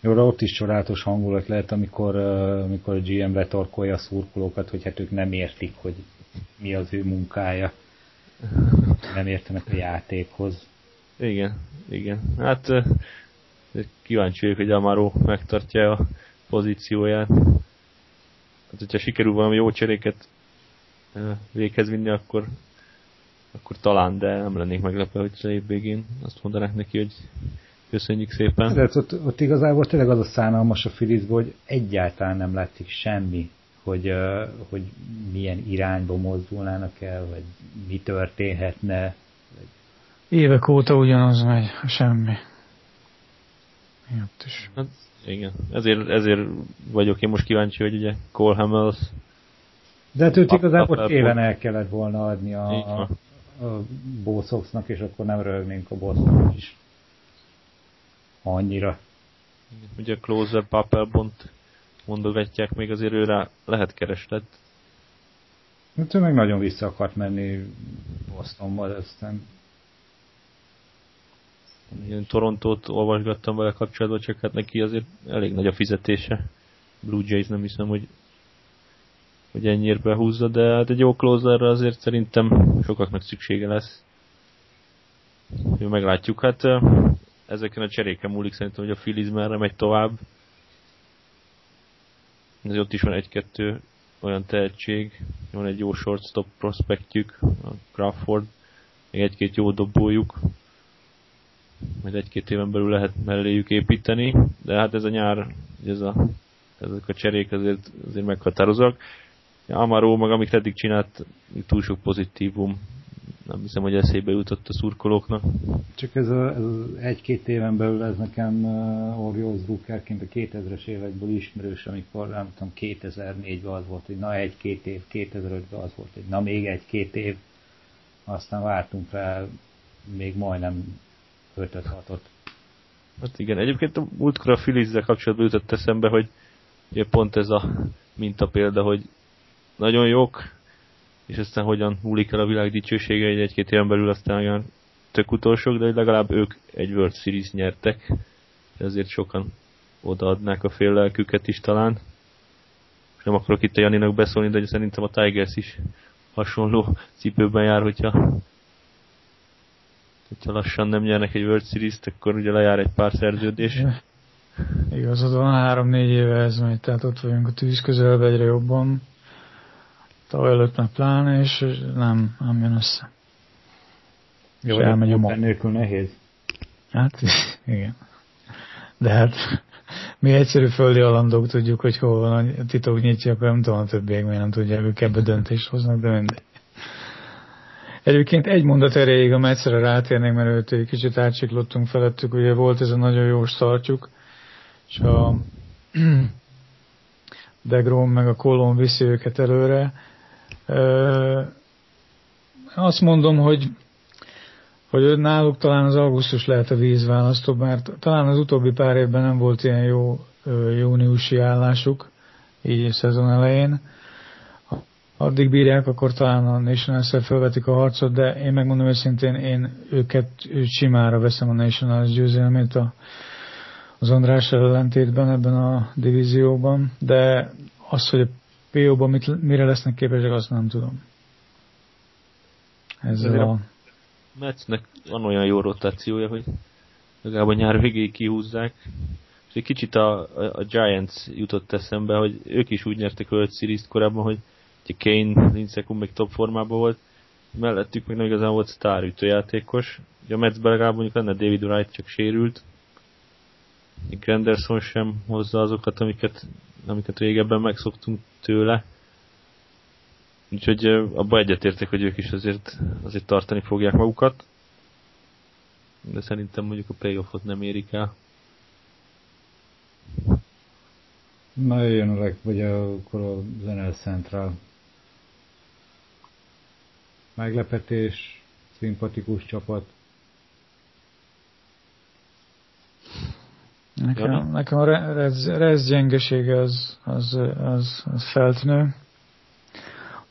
Jó, de ott is csodálatos hangulat lehet, amikor, amikor a GM retorkolja a szurkolókat, hogy hát ők nem értik, hogy mi az ő munkája. Nem értenek a játékhoz. Igen, igen. Hát kíváncsi vagyok, hogy Amaro megtartja a pozícióját. Hát, hogyha sikerül valami jó cseréket véghez vinni, akkor akkor talán, de nem lennék meglepve, hogy év végén azt mondanák neki, hogy köszönjük szépen. De ott, ott igazából tényleg az a szánalmas a Filizból, hogy egyáltalán nem látszik semmi, hogy, hogy milyen irányba mozdulnának el, vagy mi történhetne. Évek óta ugyanaz megy, semmi. Miatt is. Hát, igen, ezért, ezért vagyok én most kíváncsi, hogy ugye Cole Hamels de hát őt igazából éven el kellett volna adni a, a, a és akkor nem röhögnénk a Boston is annyira. Ugye a Closer Papelbont mondogatják, még azért őre lehet kereslet. Hát ő meg nagyon vissza akart menni Bostonba, aztán Ilyen Torontót olvasgattam vele kapcsolatban, csak hát neki azért elég nagy a fizetése. Blue Jays nem hiszem, hogy hogy ennyire behúzza, de hát egy jó closerre azért szerintem sokaknak szüksége lesz. Jó, meglátjuk. Hát ezeken a cseréken múlik szerintem, hogy a Phillies merre megy tovább. Ez ott is van egy-kettő olyan tehetség. Van egy jó shortstop prospektjük, a Crawford, még egy-két jó dobójuk. Majd egy-két éven belül lehet melléjük építeni, de hát ez a nyár, ez a, ezek a cserék azért, azért meghatározóak. Amaró, meg amit eddig csinált, túl sok pozitívum. Nem hiszem, hogy eszébe jutott a szurkolóknak. Csak ez, a, ez egy-két éven belül ez nekem uh, Orioles Druckerként a 2000-es évekből ismerős, amikor nem tudom, 2004-ben az volt, hogy na egy-két év, 2005-ben az volt, hogy na még egy-két év, aztán vártunk rá még majdnem 5-6-ot. Hát igen, egyébként a múltkor a Filizzel kapcsolatban jutott eszembe, hogy pont ez a mint a példa, hogy nagyon jók, és aztán hogyan múlik el a világ dicsősége egy egy-két éven belül, aztán olyan tök utolsók, de legalább ők egy World Series nyertek, ezért sokan odaadnák a fél lelküket is talán. És nem akarok itt a Janinak beszólni, de szerintem a Tigers is hasonló cipőben jár, hogyha, hogyha lassan nem nyernek egy World Series-t, akkor ugye lejár egy pár szerződés. Igazad van, három-négy éve ez megy, tehát ott vagyunk a tűz közelbe egyre jobban. Tavaly előtt meg pláne, és nem, nem jön össze. Jó, és elmegy a ma. nélkül nehéz. Hát, igen. De hát mi egyszerű földi alandók tudjuk, hogy hol van a titok nyitja, akkor nem tudom, a többiek miért nem tudják, ők ebbe döntést hoznak, de mindegy. Egyébként egy mondat erejéig, a egyszerre rátérnénk, mert őt egy kicsit átsiklottunk felettük, ugye volt ez a nagyon jó startjuk, és a Degrom meg a Kolon viszi őket előre. Azt mondom, hogy hogy náluk talán az augusztus lehet a vízválasztó, mert talán az utóbbi pár évben nem volt ilyen jó júniusi állásuk, így a szezon elején. Addig bírják, akkor talán a national felvetik a harcot, de én megmondom őszintén, én őket simára veszem a Nationals győzelmét a, az András ellentétben ebben a divízióban, de az, hogy a PO-ban mit, mire lesznek képesek, azt nem tudom. Ez a... Metsznek van olyan jó rotációja, hogy legalább a nyár végéig kihúzzák. És egy kicsit a, a, a Giants jutott eszembe, hogy ők is úgy nyertek a World series korábban, hogy Kane, Lincecum még top formában volt, mellettük még nem igazán volt sztár ütőjátékos. Ugye a Metsben legalább mondjuk lenne David Wright, csak sérült. Granderson sem hozza azokat, amiket, amiket régebben megszoktunk tőle. Úgyhogy abba egyetértek, hogy ők is azért, azért tartani fogják magukat. De szerintem mondjuk a playoffot nem érik el. Na jön a leg, vagy akkor a Zenel Central. Meglepetés, szimpatikus csapat. Nekem, nekem a rez, rez gyengesége az, az, az, az feltnő.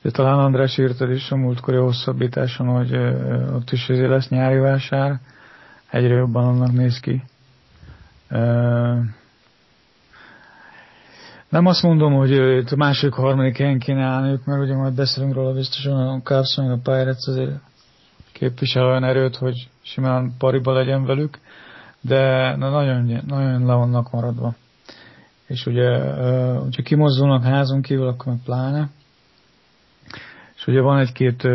De talán András írtad is a múltkori hosszabbításon, hogy ott is azért lesz nyári vásár. Egyre jobban annak néz ki. Nem azt mondom, hogy a második, harmadik helyen kéne állniuk, mert ugye majd beszélünk róla biztosan a Cubs meg a Pirates azért képvisel olyan erőt, hogy simán pariba legyen velük, de na, nagyon, nagyon le vannak maradva. És ugye, hogyha kimozdulnak házon kívül, akkor meg pláne. És ugye van egy-két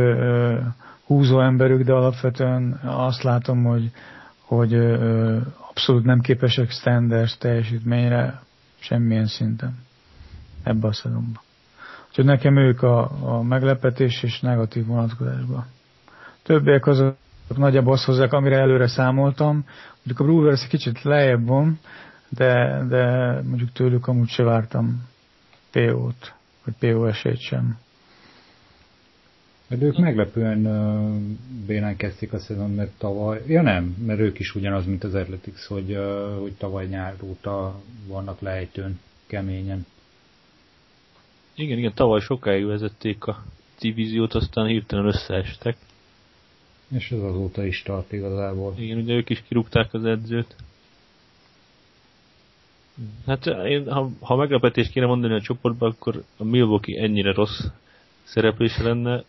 húzó emberük, de alapvetően azt látom, hogy, hogy abszolút nem képesek standard teljesítményre semmilyen szinten ebbe a szezonban. Úgyhogy nekem ők a, a meglepetés és negatív vonatkozásban. Többiek azok nagyjából azt hozzák, amire előre számoltam. Mondjuk a Brewers egy kicsit lejjebb van, de, de mondjuk tőlük amúgy se vártam PO-t, vagy PO esélyt sem. Mert ők meglepően uh, bénán kezdték a szezon, mert tavaly, ja nem, mert ők is ugyanaz, mint az Athletics, hogy, uh, hogy tavaly nyár óta vannak lejtőn, keményen. Igen, igen, tavaly sokáig vezették a divíziót, aztán hirtelen összeestek. És ez azóta is tart igazából. Igen, ugye ők is kirúgták az edzőt. Hát én, ha, ha meglepetés kéne mondani a csoportban, akkor a Milwaukee ennyire rossz szereplése lenne,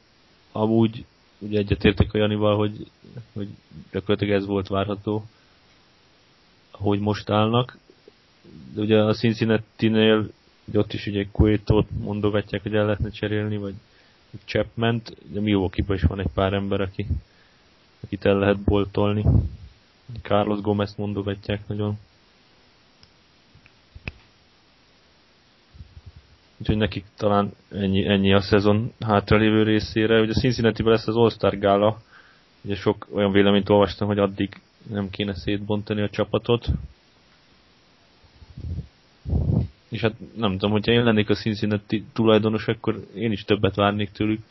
amúgy ugye egyetértek a Janival, hogy, hogy gyakorlatilag ez volt várható, hogy most állnak. De ugye a Cincinnati-nél ott is ugye Cueto-t mondogatják, hogy el lehetne cserélni, vagy Chapman-t, de milwaukee is van egy pár ember, aki, akit el lehet boltolni. Carlos Gomez mondogatják nagyon. Úgyhogy nekik talán ennyi, ennyi a szezon hátralévő részére. Ugye cincinnati lesz az All-Star gála, ugye sok olyan véleményt olvastam, hogy addig nem kéne szétbontani a csapatot. És hát nem tudom, hogyha én lennék a Cincinnati tulajdonos, akkor én is többet várnék tőlük.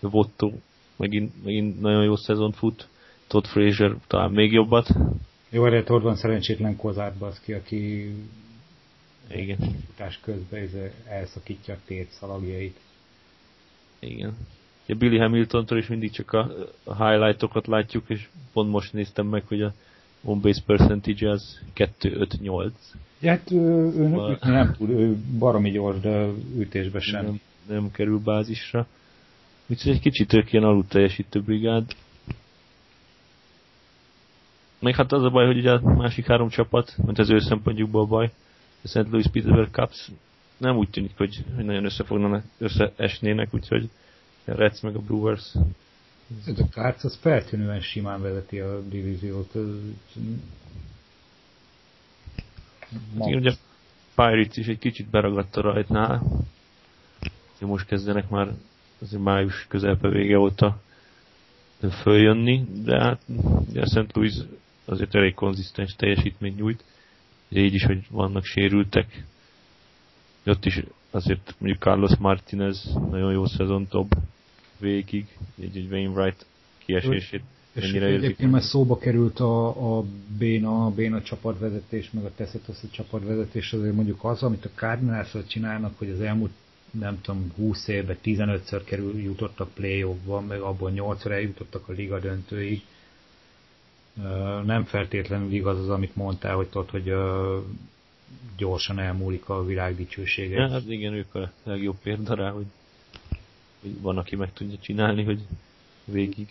Votto megint, megint nagyon jó szezon fut. Todd Frazier talán még jobbat. Jó, erre ott van szerencsétlen Kozár Baszki, aki Igen. Futás közben ez elszakítja a tért szalagjait. Igen. Ja, Billy Hamiltontól is mindig csak a, a highlightokat látjuk, és pont most néztem meg, hogy a on-base percentage az 2-5-8. Ja, hát ő, ő Val... nem tud, ő baromi gyors, de ütésbe sem. Nem, nem kerül bázisra. Úgyhogy egy kicsit ők ilyen alul teljesítő brigád. Meg hát az a baj, hogy ugye a másik három csapat, mint az ő szempontjukból a baj, St. Louis Petersburg Cups nem úgy tűnik, hogy, hogy nagyon összefognak, összeesnének, úgyhogy a Reds meg a Brewers. Ez a Cards az feltűnően simán vezeti a divíziót. Igen, ugye Pirates is egy kicsit beragadt a rajtnál. Most kezdenek már azért május közelpe vége óta följönni, de hát a St. Louis azért elég konzisztens teljesítmény nyújt. Így is, hogy vannak sérültek. Ott is azért mondjuk Carlos Martinez nagyon jó szezon top végig, egy, egy Wainwright kiesését és egyébként már szóba került a, a Béna, a Béna csapatvezetés, meg a Teszetosz csapatvezetés, azért mondjuk az, amit a cardinals csinálnak, hogy az elmúlt nem tudom, 20 évben 15-ször kerül, jutottak play-offban, meg abból 8-szor eljutottak a liga döntőig. Nem feltétlenül igaz az, amit mondtál, hogy tudod, hogy gyorsan elmúlik a világ dicsősége. Ja, hát igen, ők a legjobb példa rá, hogy, hogy van, aki meg tudja csinálni, hogy végig.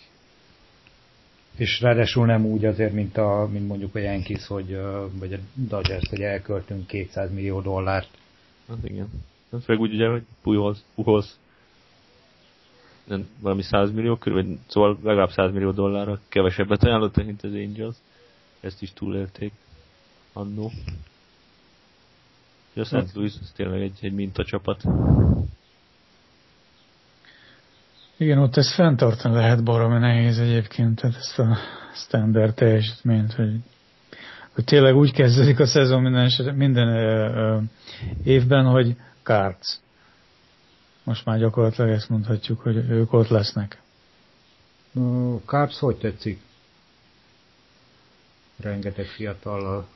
És ráadásul nem úgy azért, mint, a, mint mondjuk a Yankees, hogy, vagy a Dodgers, hogy elköltünk 200 millió dollárt. Hát igen. Hát főleg úgy ugye, hogy Pujols, Pujols nem, valami 100 millió körül, szóval legalább 100 millió dollárra kevesebbet ajánlott, mint az Angels. Ezt is túlélték annó. A St. Louis az tényleg egy, egy mintacsapat. Igen, ott ezt fenntartani lehet baromi nehéz egyébként, tehát ezt a standard teljesítményt, hogy, hogy tényleg úgy kezdődik a szezon minden, minden ö, ö, évben, hogy Cards. Most már gyakorlatilag ezt mondhatjuk, hogy ők ott lesznek. Cards hogy tetszik? Rengeteg fiatallal.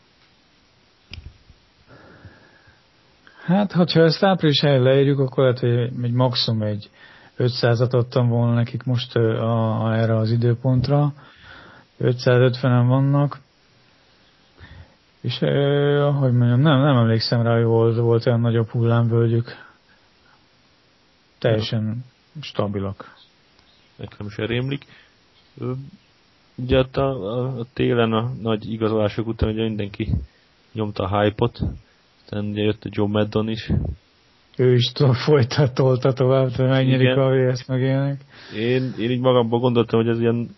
Hát, ha ezt április elején leírjuk, akkor lehet, hogy egy maximum egy 500-at adtam volna nekik most a, a, erre az időpontra. 550-en vannak. És eh, hogy mondjam, nem, nem emlékszem rá, hogy volt, volt olyan nagyobb hullámvölgyük. Teljesen stabilak. Nekem is rémlik. Ugye a, a, a télen a nagy igazolások után ugye mindenki nyomta a hype-ot, aztán ugye jött a Joe Maddon is. Ő is folytat, tolta tovább, hogy megnyerik a vs meg ilyenek. Én, én így magamban gondoltam, hogy ez ilyen,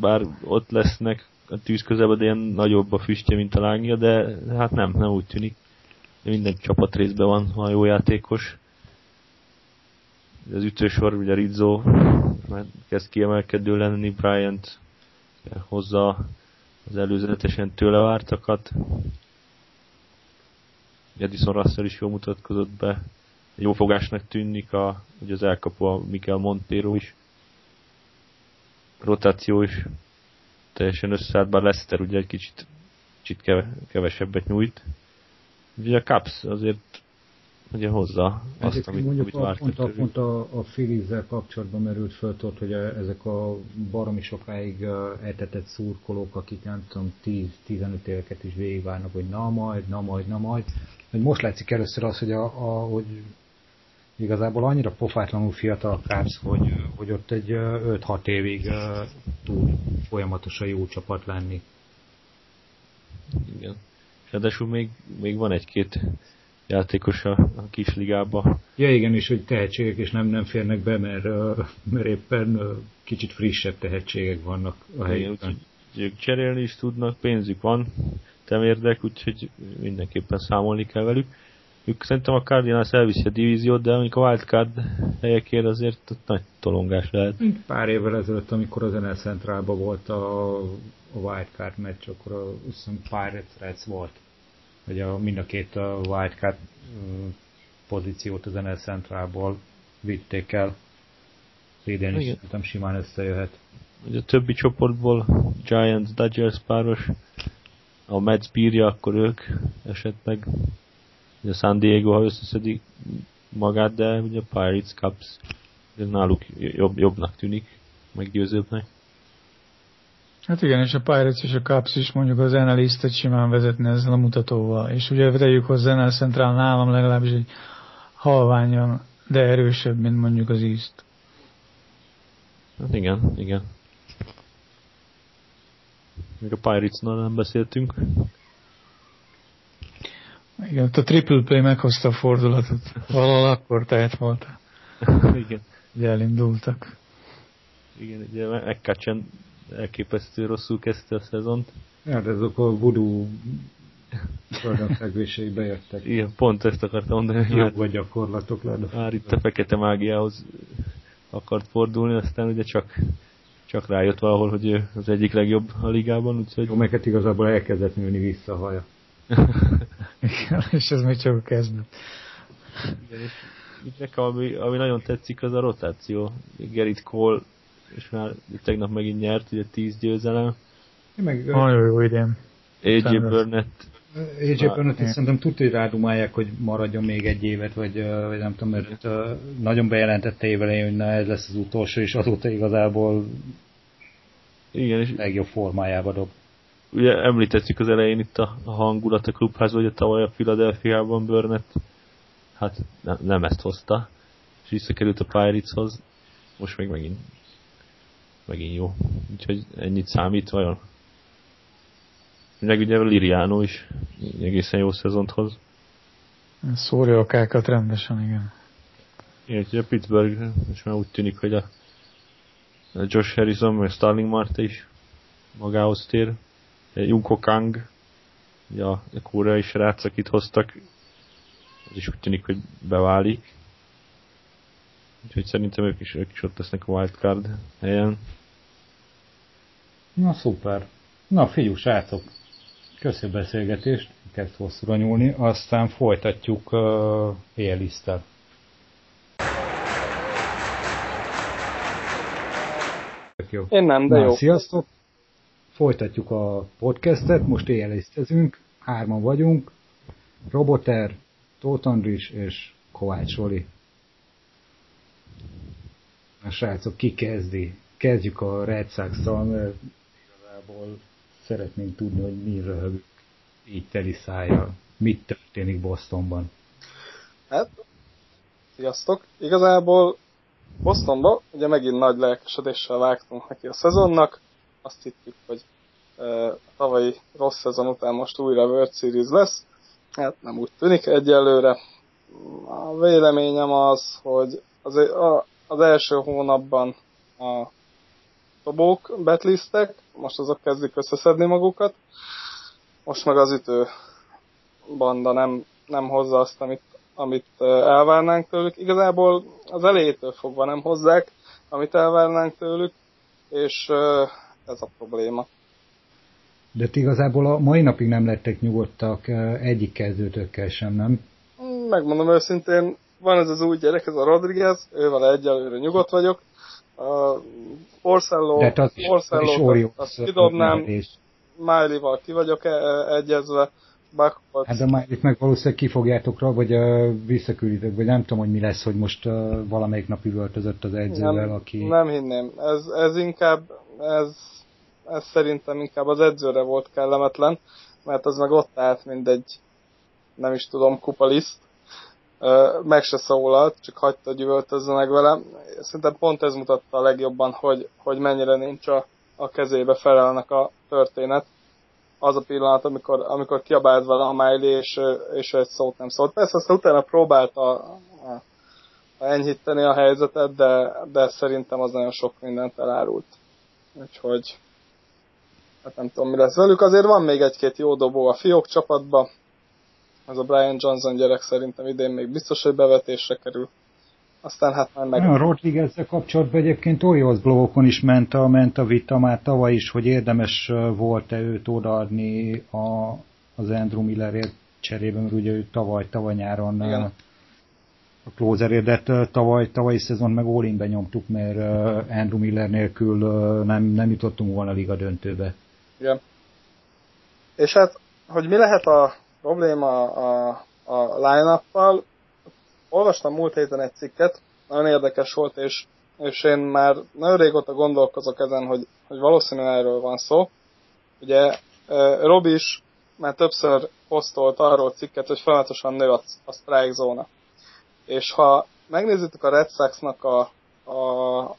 bár ott lesznek a tűz közelben, de ilyen nagyobb a füstje, mint a lángja, de hát nem, nem úgy tűnik. Minden csapat részben van, ha jó játékos. Az ütősor, ugye Rizzo már kezd kiemelkedő lenni, Bryant hozza az előzetesen tőle vártakat. Edison Russell is jól mutatkozott be. Jó fogásnak tűnik, a, hogy az elkapó a Miguel Montero is. Rotáció is teljesen összeállt, bár Lester ugye egy kicsit, kicsit kevesebbet nyújt. Ugye a Caps azért ugye hozza azt, amit, mondjuk amit a, pont, a, pont a, a Phillies-zel kapcsolatban merült föl, tudod, hogy ezek a baromi sokáig eltetett szurkolók, akik nem tudom, 10-15 éveket is végigvárnak, hogy na majd, na majd, na majd. Hogy most látszik először az, hogy, a, a, hogy igazából annyira pofátlanul fiatal a Cavs, hogy, hogy ott egy 5-6 évig tud folyamatosan jó csapat lenni. Igen. Ráadásul még, még van egy-két játékos a, a kis ligába. Ja igen, és hogy tehetségek és nem, nem férnek be, mert, mert éppen kicsit frissebb tehetségek vannak a. Úgyhogy ők cserélni is tudnak, pénzük van, temérdek, úgyhogy mindenképpen számolni kell velük. Ők szerintem a Cardinals elviszi a divíziót, de amikor a wildcard helyekért azért nagy tolongás lehet. Pár évvel ezelőtt, amikor az NL Centrálban volt a, a wildcard meccs, akkor a, hiszem Pirates Reds volt. Hogy a, mind a két a wildcard pozíciót az NL Centrálból vitték el. Idén is szerintem simán összejöhet. Ugye a többi csoportból Giants, Dodgers páros, a Mets bírja, akkor ők esetleg Ugye a San Diego, ha összeszedik magát, de ugye a Pirates, Cubs, náluk jobb, jobbnak tűnik, meggyőzőbbnek. Hát igen, és a Pirates és a Cubs is mondjuk az NL East-et simán vezetni ezzel a mutatóval. És ugye tegyük hozzá NL Central nálam legalábbis egy halványan, de erősebb, mint mondjuk az East. Hát igen, igen. Még a Pirates-nál nem beszéltünk. Igen, a Triple Play meghozta a fordulatot. Valahol akkor tehet volt. igen. Ugye elindultak. Igen, ugye McCutcheon elképesztő rosszul kezdte a szezont. De azok a voodoo fegvései bejöttek. Igen, pont ezt akartam mondani. Jobb vagy gyakorlatok lenne. Már itt a fekete mágiához akart fordulni, aztán ugye csak, csak rájött valahol, hogy ő az egyik legjobb a ligában, úgyhogy... Jó, meket igazából elkezdett nőni vissza a haja. Igen, és ez még csak a kezdet. Igen, és itt nekem, ami, ami nagyon tetszik, az a rotáció. Gerrit Cole, és már tegnap megint nyert, ugye 10 győzelem. Meg, nagyon jó idén. AJ Burnett. AJ Burnett szerintem tudja, hogy rádumálják, hogy maradjon még egy évet, vagy, vagy nem tudom, mert nagyon bejelentette évelején, hogy na ez lesz az utolsó, és azóta igazából igen, és legjobb formájába dob. Ugye említettük az elején itt a, hangulat a klubház, hogy a tavaly a Philadelphia-ban Burnett hát nem, nem ezt hozta, és visszakerült a Pirates-hoz, most még megint megint jó. Úgyhogy ennyit számít vajon? Meg ugye Liriano is egészen jó szezont hoz. Szórja a kákat rendesen, igen. Igen, ugye Pittsburgh, és már úgy tűnik, hogy a, Josh Harrison, vagy Starling Marte is magához tér. Junko Kang, ugye a, koreai srác, akit hoztak, ez is úgy tűnik, hogy beválik. Úgyhogy szerintem ők is, ők is ott lesznek a wildcard helyen. Na szuper. Na figyú, srácok, köszi beszélgetést, kezd hosszúra nyúlni, aztán folytatjuk uh, éjjelisztel. Jó. Én nem, de Na, jó. Sziasztok! Folytatjuk a podcastet, most éjjelisztezünk, hárman vagyunk, Roboter, Tóth Andris és Kovács Oli. Srácok, ki kezdi? Kezdjük a Red Sox-tal, mert igazából szeretnénk tudni, hogy mi röhög így teli szájjal. Mit történik Bostonban? Hát, sziasztok! Igazából Bostonban ugye megint nagy lelkesedéssel vágtunk neki a szezonnak. Azt hittük, hogy a tavalyi rossz szezon után most újra World Series lesz. Hát nem úgy tűnik egyelőre. A véleményem az, hogy az, az első hónapban a dobók betlisztek, most azok kezdik összeszedni magukat. Most meg az ütő banda nem, nem hozza azt, amit, amit elvárnánk tőlük. Igazából az elejétől fogva nem hozzák, amit elvárnánk tőlük, és ez a probléma. De igazából a mai napig nem lettek nyugodtak egyik kezdőtökkel sem, nem? Megmondom őszintén, van ez az új gyerek, ez a Rodriguez, ővel egyelőre nyugodt vagyok, hát az Orsello azt kidobnám, Miley-val ki vagyok e- e- egyezve, Backwards. Hát de miley meg valószínűleg kifogjátok rá, vagy uh, visszakülditek, vagy nem tudom, hogy mi lesz, hogy most uh, valamelyik nap üvöltözött az edzővel, nem, aki... Nem hinném. Ez, ez inkább, ez, ez szerintem inkább az edzőre volt kellemetlen, mert az meg ott állt, mint egy, nem is tudom, kupaliszt, meg se szólalt, csak hagyta, hogy üvöltözzenek vele. Szerintem pont ez mutatta a legjobban, hogy, hogy mennyire nincs a, a kezébe felelnek a történet. Az a pillanat, amikor, amikor kiabált vele a Miley, és, és egy szót nem szólt. Persze aztán utána próbálta a, enyhíteni a helyzetet, de, de szerintem az nagyon sok mindent elárult. Úgyhogy hát nem tudom, mi lesz velük. Azért van még egy-két jó dobó a fiók csapatba, ez a Brian Johnson gyerek szerintem idén még biztos, hogy bevetésre kerül. Aztán hát már meg... A rodriguez kapcsolatban egyébként Orioles blogokon is ment a, ment a vita már tavaly is, hogy érdemes volt-e őt odaadni a, az Andrew Millerért cserében, mert ugye ő tavaly, tavaly nyáron Igen. a closerért, de tavaly, tavalyi szezon meg all nyomtuk, mert Andrew Miller nélkül nem, nem jutottunk volna a liga döntőbe. Igen. És hát, hogy mi lehet a probléma a, a line Olvastam múlt héten egy cikket, nagyon érdekes volt, és, és én már nagyon régóta gondolkozok ezen, hogy, hogy valószínűleg erről van szó. Ugye Rob is már többször posztolt arról cikket, hogy folyamatosan nő a, a strike zóna. És ha megnézzük a Red a, a, a,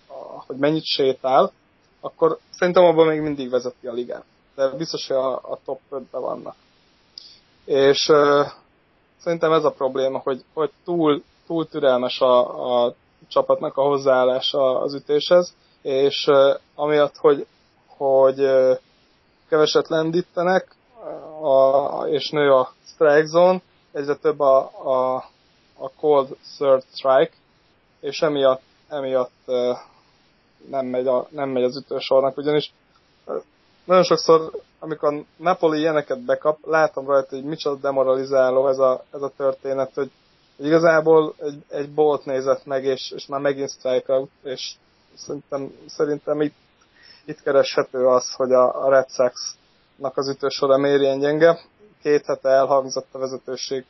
hogy mennyit sétál, akkor szerintem abban még mindig vezeti a ligát. De biztos, hogy a, a top 5-ben vannak. És uh, szerintem ez a probléma, hogy, hogy túl, túl türelmes a, a csapatnak a hozzáállása az ütéshez, és uh, amiatt, hogy, hogy uh, keveset lendítenek, a, és nő a strike zone, egyre több a, a, a cold third strike, és emiatt, emiatt nem, megy a, nem megy az ütősornak, ugyanis nagyon sokszor, amikor Napoli ilyeneket bekap, látom rajta, hogy micsoda demoralizáló ez a, ez a történet, hogy, hogy igazából egy, egy bolt nézett meg, és, és már megint strike és szerintem, szerintem itt, itt kereshető az, hogy a, a Red Sox-nak az ütősora miért ilyen gyenge. Két hete elhangzott a vezetőség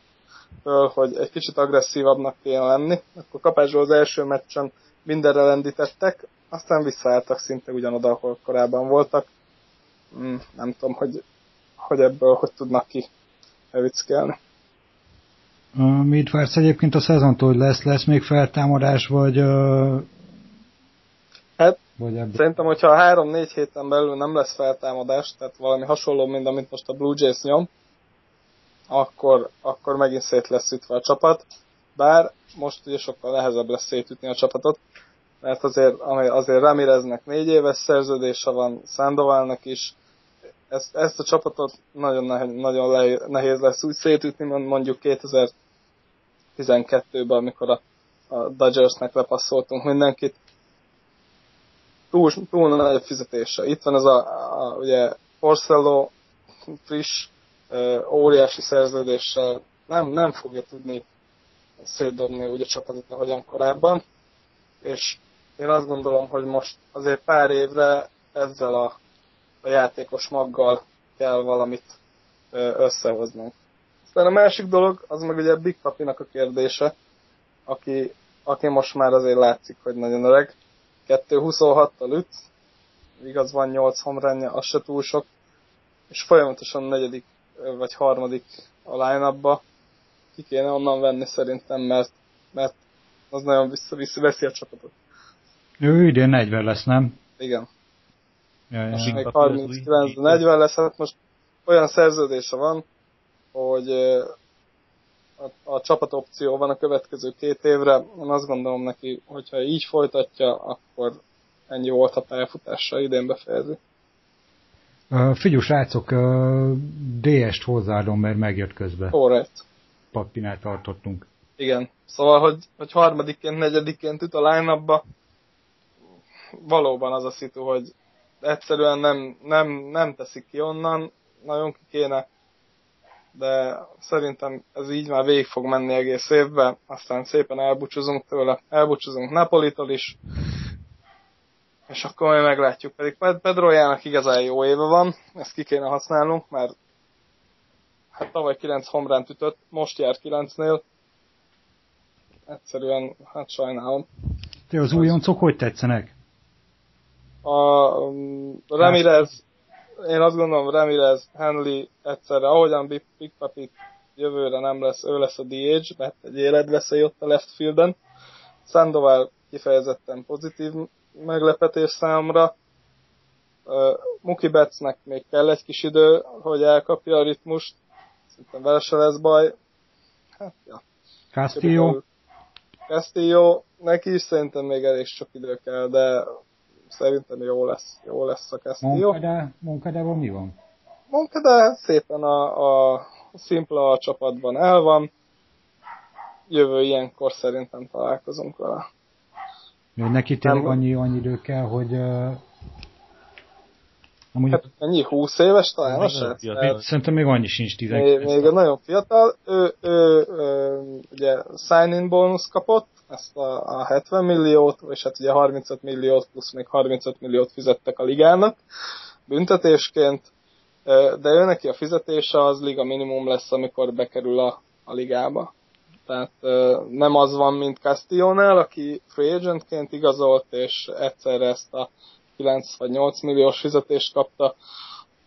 hogy egy kicsit agresszívabbnak kéne lenni. Akkor kapásból az első meccsen mindenre lendítettek, aztán visszaálltak szinte ugyanoda, ahol korábban voltak. Mm, nem tudom, hogy, hogy ebből hogy tudnak ki evickelni. Mit vársz egyébként a szezontól, hogy lesz, lesz még feltámadás, vagy... Uh, hát, vagy ebből? szerintem, hogyha három-négy héten belül nem lesz feltámadás, tehát valami hasonló, mint amit most a Blue Jays nyom, akkor, akkor megint szét lesz ütve a csapat. Bár most ugye sokkal nehezebb lesz szétütni a csapatot, mert azért, azért Ramireznek négy éves szerződése van, Sandovalnak is, ezt, ezt a csapatot nagyon, nagyon nehéz lesz úgy szétütni, mondjuk 2012-ben, amikor a, a Dodgersnek lepasszoltunk mindenkit. Túl, túl nagy fizetése. Itt van ez a, a ugye Porcello friss, óriási szerződéssel nem, nem fogja tudni szétdobni úgy a csapatot, ahogyan korábban. És én azt gondolom, hogy most azért pár évre ezzel a, a játékos maggal kell valamit összehoznunk. Aztán a másik dolog, az meg ugye Big Papinak a kérdése, aki, aki most már azért látszik, hogy nagyon öreg. 2.26-tal üt, igaz van 8 homránja, az se túl sok, és folyamatosan negyedik vagy harmadik a line Ki kéne onnan venni szerintem, mert, mert az nagyon vissza-vissza veszi a csapatot. Ő idén 40 lesz, nem? Igen. Ja, ja. Most még 39, 40 lesz, hát most olyan szerződése van, hogy a, a csapat opció van a következő két évre. Én azt gondolom neki, hogyha így folytatja, akkor ennyi volt a pályafutása, idén befejezi. Uh, figyú srácok, uh, DS-t hozzáadom, mert megjött közbe. Correct. Pappinál tartottunk. Igen. Szóval, hogy, hogy harmadikként, negyediként üt a line valóban az a szitu, hogy egyszerűen nem, nem, nem teszik ki onnan, nagyon ki kéne, de szerintem ez így már végig fog menni egész évben, aztán szépen elbúcsúzunk tőle, elbúcsúzunk Napolitól is, és akkor majd meglátjuk. Pedig Pedrojának igazán jó éve van, ezt ki kéne használnunk, mert hát tavaly 9 homránt ütött, most jár 9-nél. Egyszerűen, hát sajnálom. Te az újoncok hogy tetszenek? A um, Ramirez, én azt gondolom Ramirez, Henley egyszerre, ahogyan Big Papi jövőre nem lesz, ő lesz a DH, mert egy életveszély ott a left fielden. Sandoval kifejezetten pozitív meglepetés számra. Uh, Muki Bettsnek még kell egy kis idő, hogy elkapja a ritmust. Szerintem vele se lesz baj. Hát, ja. Castillo? Castillo, neki is szerintem még elég sok idő kell, de szerintem jó lesz, jó lesz a Castillo. Moncada, mi van? Moncada szépen a, a szimpla a csapatban el van. Jövő ilyenkor szerintem találkozunk vele. Neki tényleg annyi, annyi idő kell, hogy uh, Amúgy... Hát ennyi, 20 éves talán a srác? Szerintem még annyi sincs 10 Még, még a nagyon fiatal. Ő, ő, ő ugye sign-in bónusz kapott, ezt a, a 70 milliót, és hát ugye 35 milliót plusz még 35 milliót fizettek a ligának büntetésként, de ő neki a fizetése az liga minimum lesz, amikor bekerül a, a ligába. Tehát nem az van, mint Castillo-nál, aki free agentként igazolt, és egyszerre ezt a 9 vagy 8 milliós fizetést kapta,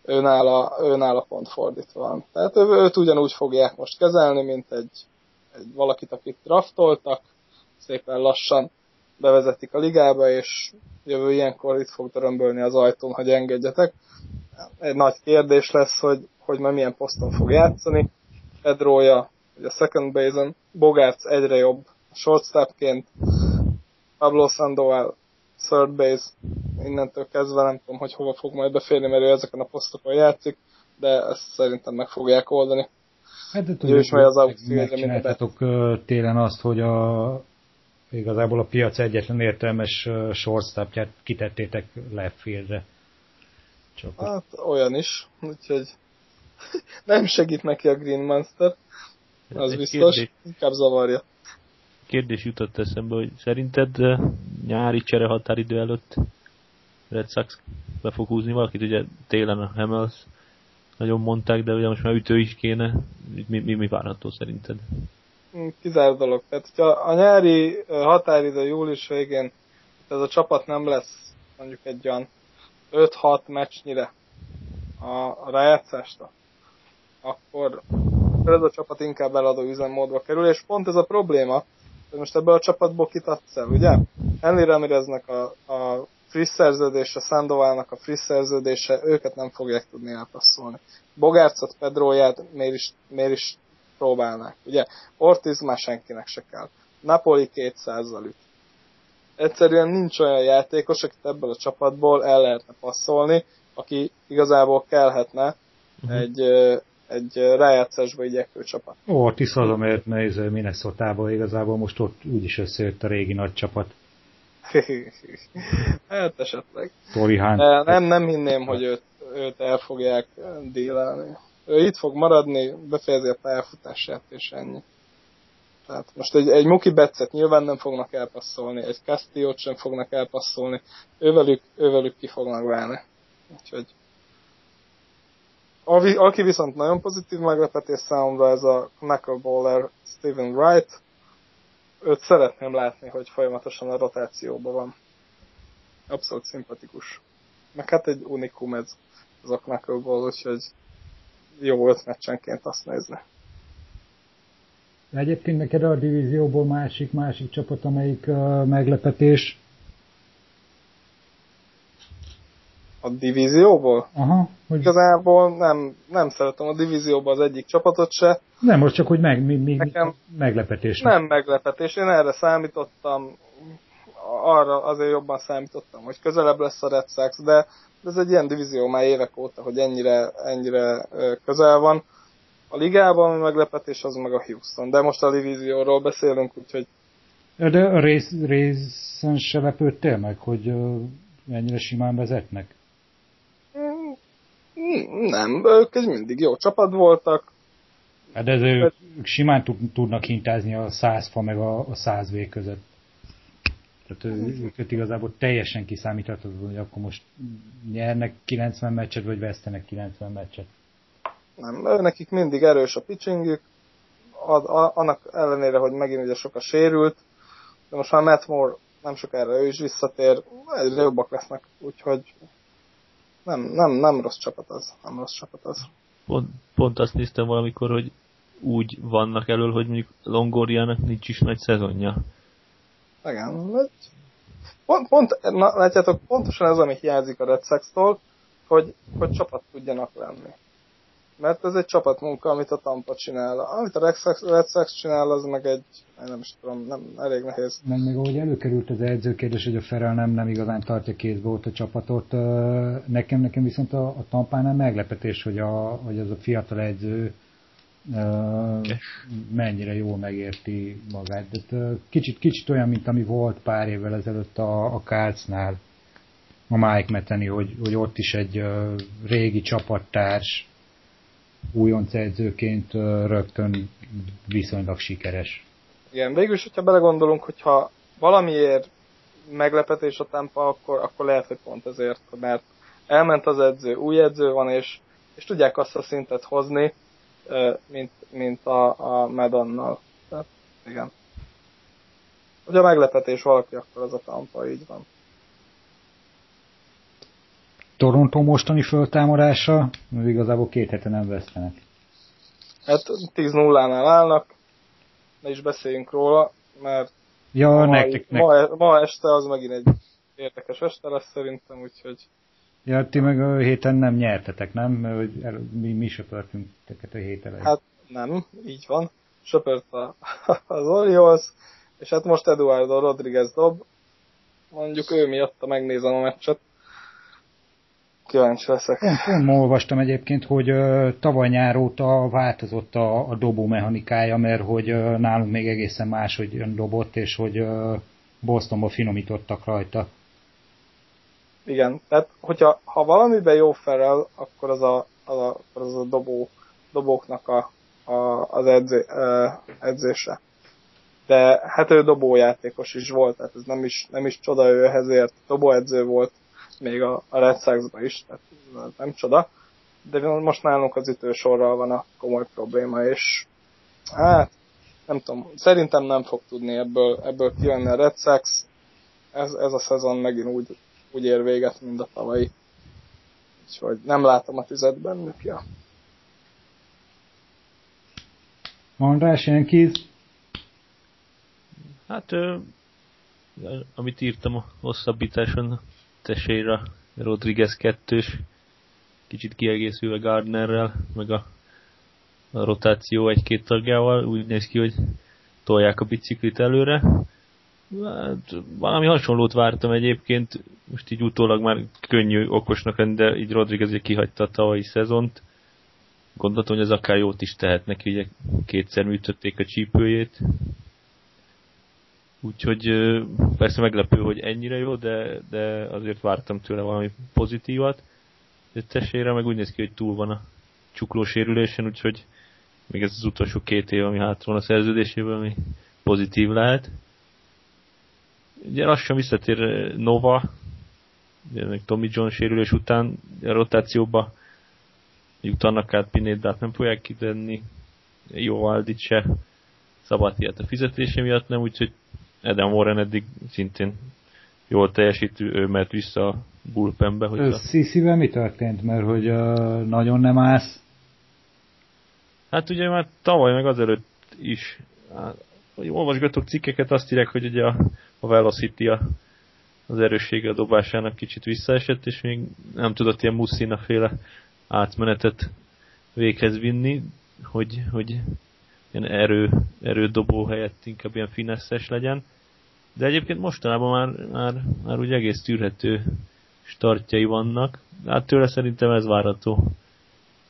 őnála, őnála pont fordítva van. Tehát ő, őt ugyanúgy fogják most kezelni, mint egy, egy valakit, akit draftoltak, szépen lassan bevezetik a ligába, és jövő ilyenkor itt fog törömbölni az ajtón, hogy engedjetek. Egy nagy kérdés lesz, hogy, hogy majd milyen poszton fog játszani. Pedroja, a second base-en, Bogarts egyre jobb shortstopként, Pablo Sandoval third base, innentől kezdve nem tudom, hogy hova fog majd beférni, mert ő ezeken a posztokon játszik, de ezt szerintem meg fogják oldani. Hát de tudjuk, hogy az megcsináltatok télen azt, hogy a, igazából a piac egyetlen értelmes shortstopját kitettétek left fieldre. Csak hát olyan is, úgyhogy nem segít neki a Green Monster. Az Egy biztos, kérdés. inkább zavarja. Kérdés jutott eszembe, hogy szerinted nyári csere határidő előtt Red Sox be fog húzni valakit, ugye télen a Hamels nagyon mondták, de ugye most már ütő is kéne. Mi, mi, mi várható szerinted? Kizárt dolog. Tehát, hogyha a nyári határidő július végén ez a csapat nem lesz mondjuk egy olyan 5-6 meccsnyire a, a rájátszásra, akkor ez a csapat inkább eladó üzemmódba kerül, és pont ez a probléma, hogy most ebből a csapatból kitatsz el, ugye? Henry Ramireznek a, a friss szerződése, Sandovalnak a friss szerződése, őket nem fogják tudni elpasszolni. Bogárcot, Pedróját miért is, miért is próbálnák, ugye? Ortiz már senkinek se kell. Napoli 200-zal üt. Egyszerűen nincs olyan játékos, akit ebből a csapatból el lehetne passzolni, aki igazából kellhetne uh-huh. egy egy rájátszásba igyekvő csapat. Ó, Tiszadom, mert nehéz minnesota igazából most ott úgyis összejött a régi nagy csapat. hát esetleg. Tori Nem, nem hinném, hogy őt, őt el fogják délelni. Ő itt fog maradni, befejezi a pályafutását, és ennyi. Tehát most egy, egy Muki Betszet nyilván nem fognak elpasszolni, egy Castillo-t sem fognak elpasszolni, ővelük, ővelük ki fognak válni. Úgyhogy aki viszont nagyon pozitív meglepetés számomra ez a knuckleballer Steven Wright. Őt szeretném látni, hogy folyamatosan a rotációban van. Abszolút szimpatikus. Meg hát egy unikum ez, ez a knuckleball, úgyhogy jó öt meccsenként azt nézni. Egyébként neked a divízióból másik, másik csapat, amelyik uh, meglepetés, a divízióból? Aha. Hogy... Igazából nem, nem szeretem a divízióba az egyik csapatot se. Nem, most csak, hogy meg, mi, mi, Nekem meglepetés. Nem meglepetés, én erre számítottam, arra azért jobban számítottam, hogy közelebb lesz a Red Sox, de ez egy ilyen divízió már évek óta, hogy ennyire, ennyire közel van. A ligában a meglepetés az meg a Houston, de most a divízióról beszélünk, úgyhogy... De a részen se lepődtél meg, hogy ennyire simán vezetnek? Nem, ők egy mindig jó csapat voltak. Hát ez ők simán tudnak hintázni a 100 fa meg a, a 100 V között. Tehát őket igazából teljesen kiszámíthatatlan, hogy akkor most nyernek 90 meccset, vagy vesztenek 90 meccset. Nem, nekik mindig erős a pitchingük, ad, a, annak ellenére, hogy megint ugye sok a sérült, de most már Matt Moore nem sokára ő is visszatér, egyre jobbak lesznek, úgyhogy nem, nem, nem rossz csapat az. Nem rossz csapat az. Pont, pont azt néztem valamikor, hogy úgy vannak elől, hogy mondjuk Longoriának nincs is nagy szezonja. Igen, pont, pont na, látjátok, pontosan ez, ami hiányzik a Red Sox-tól, hogy, hogy csapat tudjanak lenni mert ez egy csapatmunka, amit a Tampa csinál. Amit a Red Sox csinál, az meg egy, nem is tudom, nem, elég nehéz. Meg még ahogy előkerült az edzőkérdés, hogy a Ferrell nem, nem igazán tartja kézbe ott a csapatot, nekem, nekem viszont a, a Tampánál meglepetés, hogy, a, hogy az a fiatal edző mennyire jól megérti magát. De, kicsit, kicsit olyan, mint ami volt pár évvel ezelőtt a, a Kárcnál, a Mike Meteni, hogy, hogy ott is egy régi csapattárs, újonc edzőként rögtön viszonylag sikeres. Igen, végülis, hogyha belegondolunk, hogyha valamiért meglepetés a tempa, akkor, akkor lehet, hogy pont ezért, mert elment az edző, új edző van, és, és tudják azt a szintet hozni, mint, mint a, a. Tehát, igen. Ugye a meglepetés valaki, akkor az a Tampa, így van. Toronto mostani föltámadása, igazából két hete nem vesztenek. Hát 10-0-nál állnak, ne is beszéljünk róla, mert ja, ma, nektek, ma, ma, ma este az megint egy érdekes este lesz szerintem, úgyhogy... Ja, ti meg a héten nem nyertetek, nem? Mert mi, mi söpörtünk teket a hét elején. Hát nem, így van. Söpört a, az Orioles, és hát most Eduardo Rodriguez dob. Mondjuk ő miatt megnézem a meccset. Kíváncsi leszek. Én olvastam egyébként, hogy uh, tavaly nyár óta változott a, a dobó mechanikája, mert hogy uh, nálunk még egészen más, hogy dobott, és hogy uh, Bostonban finomítottak rajta. Igen, tehát hogyha ha valamiben jó felel, akkor az a, az a, az a dobó, dobóknak a, a, az edzé, edzése. De hát ő dobójátékos is volt, tehát ez nem is, nem is csoda ő ehhez ért. Dobóedző volt még a, a Red sox is, tehát nem csoda. De most nálunk az ütősorral van a komoly probléma, és hát nem tudom, szerintem nem fog tudni ebből, ebből kijönni a Red Sox. Ez, ez a szezon megint úgy, úgy ér véget, mint a tavalyi. Úgyhogy nem látom a tüzet bennük, ja. András, Yankees? Hát, ö, amit írtam a hosszabbításon, Teixeira, Rodriguez kettős, kicsit kiegészülve Gardnerrel, meg a, a rotáció egy-két tagjával, úgy néz ki, hogy tolják a biciklit előre. Hát, valami hasonlót vártam egyébként, most így utólag már könnyű okosnak lenni, de így Rodriguez kihagyta a tavalyi szezont. Gondoltam, hogy ez akár jót is tehet neki, ugye kétszer műtötték a csípőjét, Úgyhogy persze meglepő, hogy ennyire jó, de, de azért vártam tőle valami pozitívat. De tesére meg úgy néz ki, hogy túl van a csuklósérülésen, úgyhogy még ez az utolsó két év, ami hátra van a szerződésében, ami pozitív lehet. Ugye lassan visszatér Nova, ugye meg Tommy John sérülés után a rotációba jutanak át Pinédát nem fogják kitenni, jó Aldit se szabad a fizetése miatt nem, úgyhogy Adam Warren eddig szintén jól teljesítő, ő mert vissza a bullpenbe. Hogy Sziszivel mi történt? Mert hogy uh, nagyon nem állsz? Hát ugye már tavaly meg azelőtt is, hogy olvasgatok cikkeket, azt írják, hogy ugye a, a Velocity a, az erőssége a dobásának kicsit visszaesett, és még nem tudott ilyen Mussina féle átmenetet véghez vinni, hogy, hogy ilyen erő, erődobó helyett inkább ilyen fineszes legyen. De egyébként mostanában már, már, már úgy egész tűrhető startjai vannak. Hát tőle szerintem ez várható.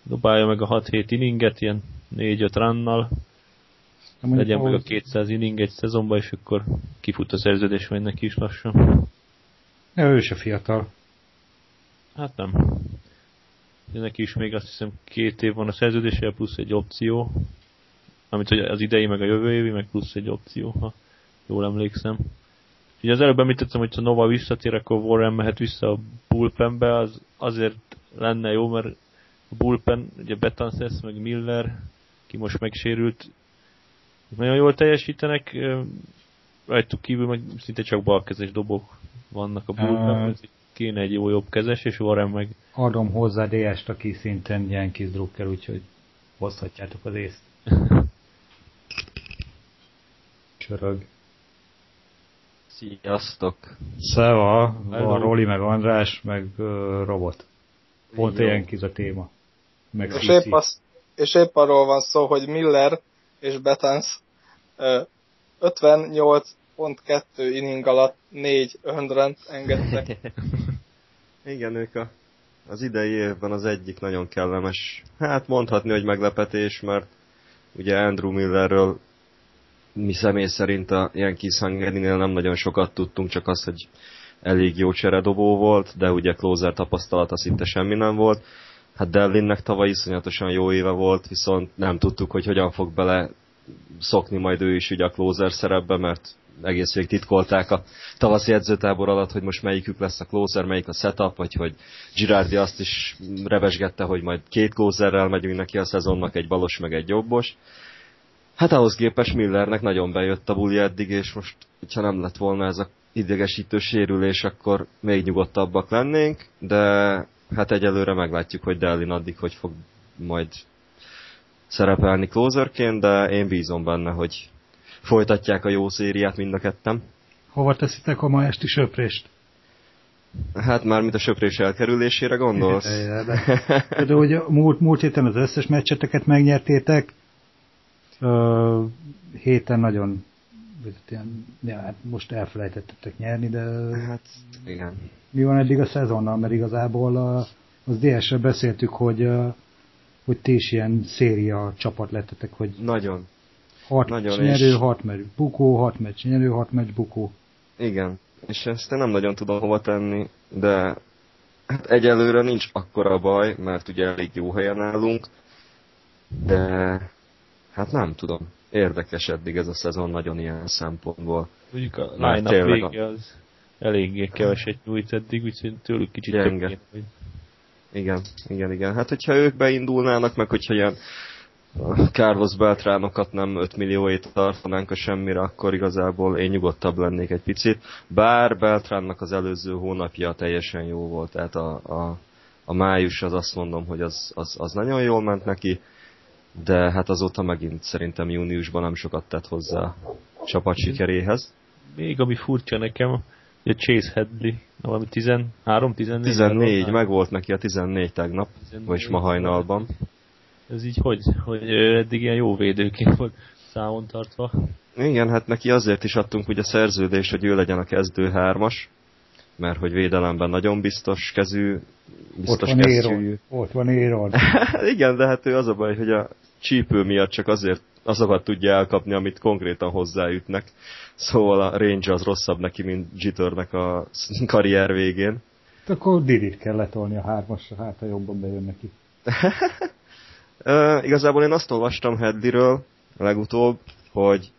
Dobálja meg a 6-7 inninget, ilyen 4-5 rannal. Legyen meg a 200 inning egy szezonban, és akkor kifut a szerződés majd neki is lassan. Ja, ő se fiatal. Hát nem. De neki is még azt hiszem két év van a szerződése, plusz egy opció. Amit hogy az idei, meg a jövő évi, meg plusz egy opció, ha jól emlékszem. Ugye az előbb említettem, hogy ha Nova visszatér, akkor Warren mehet vissza a bullpenbe, az azért lenne jó, mert a bullpen, ugye Betances, meg Miller, ki most megsérült, nagyon jól teljesítenek, rajtuk kívül meg szinte csak balkezes dobok vannak a bullpenben, uh, kéne egy jó jobb kezes, és Warren meg... Adom hozzá DS-t, aki szintén Yankees drukker, úgyhogy hozhatjátok az észt. Csörög. Sziasztok! Szeva, van Roli, meg András, meg uh, Robot. Pont ilyen kis a téma. Meg és, épp az, és épp arról van szó, hogy Miller és Betans uh, 58.2 inning alatt 4 önrend engedtek. Igen, ők a, az idei évben az egyik nagyon kellemes, hát mondhatni, hogy meglepetés, mert ugye Andrew Millerről mi személy szerint a Yankees Hungary-nél nem nagyon sokat tudtunk, csak az, hogy elég jó cseredobó volt, de ugye closer tapasztalata szinte semmi nem volt. Hát Dellinnek tavaly iszonyatosan jó éve volt, viszont nem tudtuk, hogy hogyan fog bele szokni majd ő is ugye a closer szerepbe, mert egész végig titkolták a tavaszi edzőtábor alatt, hogy most melyikük lesz a closer, melyik a setup, vagy hogy Girardi azt is revesgette, hogy majd két closerrel megyünk neki a szezonnak, egy balos meg egy jobbos. Hát ahhoz képest Millernek nagyon bejött a buli eddig, és most, hogyha nem lett volna ez a idegesítő sérülés, akkor még nyugodtabbak lennénk, de hát egyelőre meglátjuk, hogy Dellin addig hogy fog majd szerepelni closerként, de én bízom benne, hogy folytatják a jó szériát mind a ketten. Hova teszitek a ma esti söprést? Hát már mint a söprés elkerülésére gondolsz? de, de, de hogy múlt, múlt héten az összes meccseteket megnyertétek, uh, héten nagyon ja, hát most elfelejtettetek nyerni, de hát igen. mi van eddig a szezonnal, mert igazából a, az DS-re beszéltük, hogy, hogy ti is ilyen széria csapat lettetek, hogy nagyon. Hat nagyon meccs nyerő, és... hat meccs bukó, hat meccs nyerő, hat meccs bukó. Igen, és ezt én nem nagyon tudom hova tenni, de hát egyelőre nincs akkora baj, mert ugye elég jó helyen állunk, de hát nem tudom érdekes eddig ez a szezon nagyon ilyen szempontból. Mondjuk a line vége az eléggé keveset nyújt eddig, úgyhogy tőlük kicsit Gyenge. Több hogy... Igen, igen, igen. Hát hogyha ők beindulnának, meg hogyha ilyen Carlos Beltránokat nem 5 millióét tartanánk a semmire, akkor igazából én nyugodtabb lennék egy picit. Bár Beltránnak az előző hónapja teljesen jó volt, tehát a, a, a május az azt mondom, hogy az, az, az nagyon jól ment neki de hát azóta megint szerintem júniusban nem sokat tett hozzá csapat sikeréhez. Még ami furcsa nekem, hogy a Chase Headley, valami 13, 14? 14, meg volt neki a 14 tegnap, 14, vagyis ma hajnalban. Ez így hogy? Hogy eddig ilyen jó védőként volt számon tartva? Igen, hát neki azért is adtunk ugye szerződést, hogy ő legyen a kezdő hármas, mert hogy védelemben nagyon biztos kezű, biztos Ott van Éron. Ott van Éron. Igen, de hát ő az a baj, hogy a csípő miatt csak azért azokat tudja elkapni, amit konkrétan hozzáütnek. Szóval a range az rosszabb neki, mint Jitternek a karrier végén. De akkor Didit kell letolni a hármasra, hát ha jobban bejön neki. uh, igazából én azt olvastam Hedliről legutóbb, hogy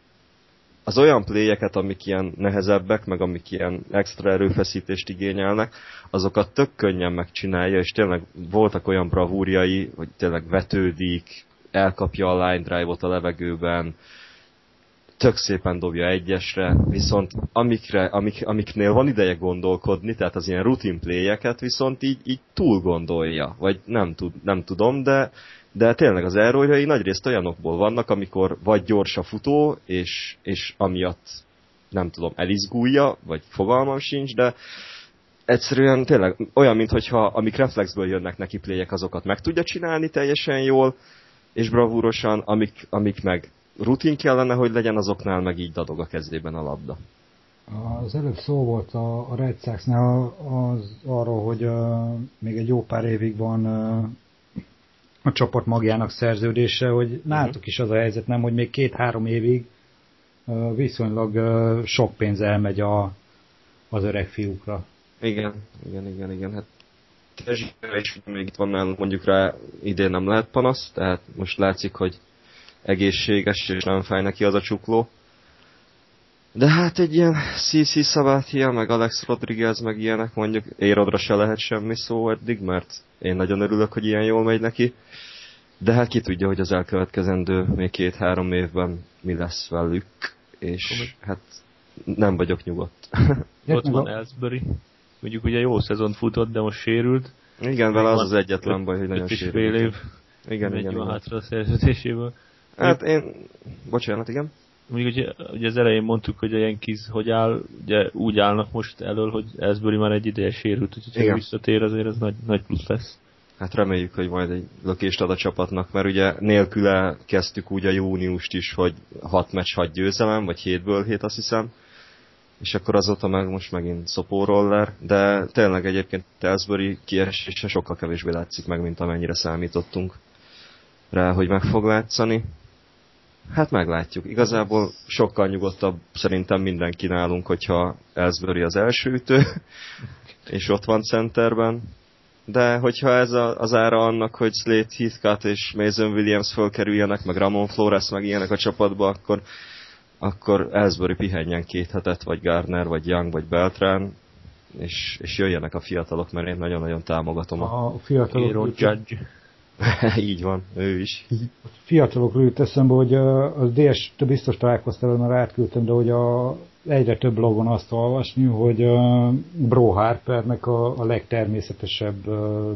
az olyan pléjeket, amik ilyen nehezebbek, meg amik ilyen extra erőfeszítést igényelnek, azokat tök könnyen megcsinálja, és tényleg voltak olyan bravúrjai, hogy tényleg vetődik, elkapja a line drive-ot a levegőben, tök szépen dobja egyesre, viszont amikre, amik, amiknél van ideje gondolkodni, tehát az ilyen rutin playeket viszont így, így túl gondolja, vagy nem, tud, nem tudom, de, de tényleg az elrojai nagyrészt olyanokból vannak, amikor vagy gyors a futó, és, és amiatt nem tudom, elizgulja, vagy fogalmam sincs, de egyszerűen tényleg olyan, mintha amik reflexből jönnek neki pléjek, azokat meg tudja csinálni teljesen jól, és bravúrosan, amik, amik meg rutin kellene, hogy legyen, azoknál meg így dadog a kezdében a labda. Az előbb szó volt a, a Red Sox-nál az, arról, hogy uh, még egy jó pár évig van uh, a csapat magjának szerződése, hogy nálatok uh-huh. is az a helyzet, nem, hogy még két-három évig uh, viszonylag uh, sok pénz elmegy a, az öreg fiúkra. Igen, igen, igen, igen. Hát Tezsére is még itt van nálunk mondjuk rá idén nem lehet panasz, tehát most látszik, hogy egészséges és nem fáj neki az a csukló. De hát egy ilyen CC Sabathia, meg Alex Rodriguez, meg ilyenek mondjuk Érodra se lehet semmi szó eddig, mert én nagyon örülök, hogy ilyen jól megy neki. De hát ki tudja, hogy az elkövetkezendő még két-három évben mi lesz velük, és hát nem vagyok nyugodt. Ott van Ellsbury, mondjuk ugye jó szezon futott, de most sérült. Igen, vele az az egyetlen baj, hogy nagyon sérült. fél év. Igen, igen, igen. hátra a szerződéséből. Hát én... Bocsánat, igen. Mondjuk ugye, ugye az elején mondtuk, hogy a Yankees hogy áll, ugye úgy állnak most elől, hogy Ellsbury már egy ideje sérült, úgyhogy ha visszatér azért ez nagy, nagy plusz lesz. Hát reméljük, hogy majd egy lökést ad a csapatnak, mert ugye nélküle kezdtük úgy a júniust is, hogy 6 meccs 6 győzelem, vagy 7-ből 7 azt hiszem, és akkor azóta meg most megint szopóroller, de tényleg egyébként Telsbury kiesése sokkal kevésbé látszik meg, mint amennyire számítottunk rá, hogy meg fog látszani. Hát meglátjuk. Igazából sokkal nyugodtabb szerintem mindenki nálunk, hogyha Ellsbury az első ütő, és ott van centerben. De hogyha ez a, az ára annak, hogy Slate Heathcott és Mason Williams fölkerüljenek, meg Ramon Flores meg ilyenek a csapatba, akkor akkor Ellsbury pihenjen két hetet, vagy Garner, vagy Young, vagy Beltrán, és, és jöjjenek a fiatalok, mert én nagyon-nagyon támogatom a, A fiatalok, Hero Judge. Így van, ő is. fiatalokról jut eszembe, hogy az DS, te biztos találkoztál, mert átküldtem, de hogy a, egyre több blogon azt olvasni, hogy uh, Bro Harpernek a, a legtermészetesebb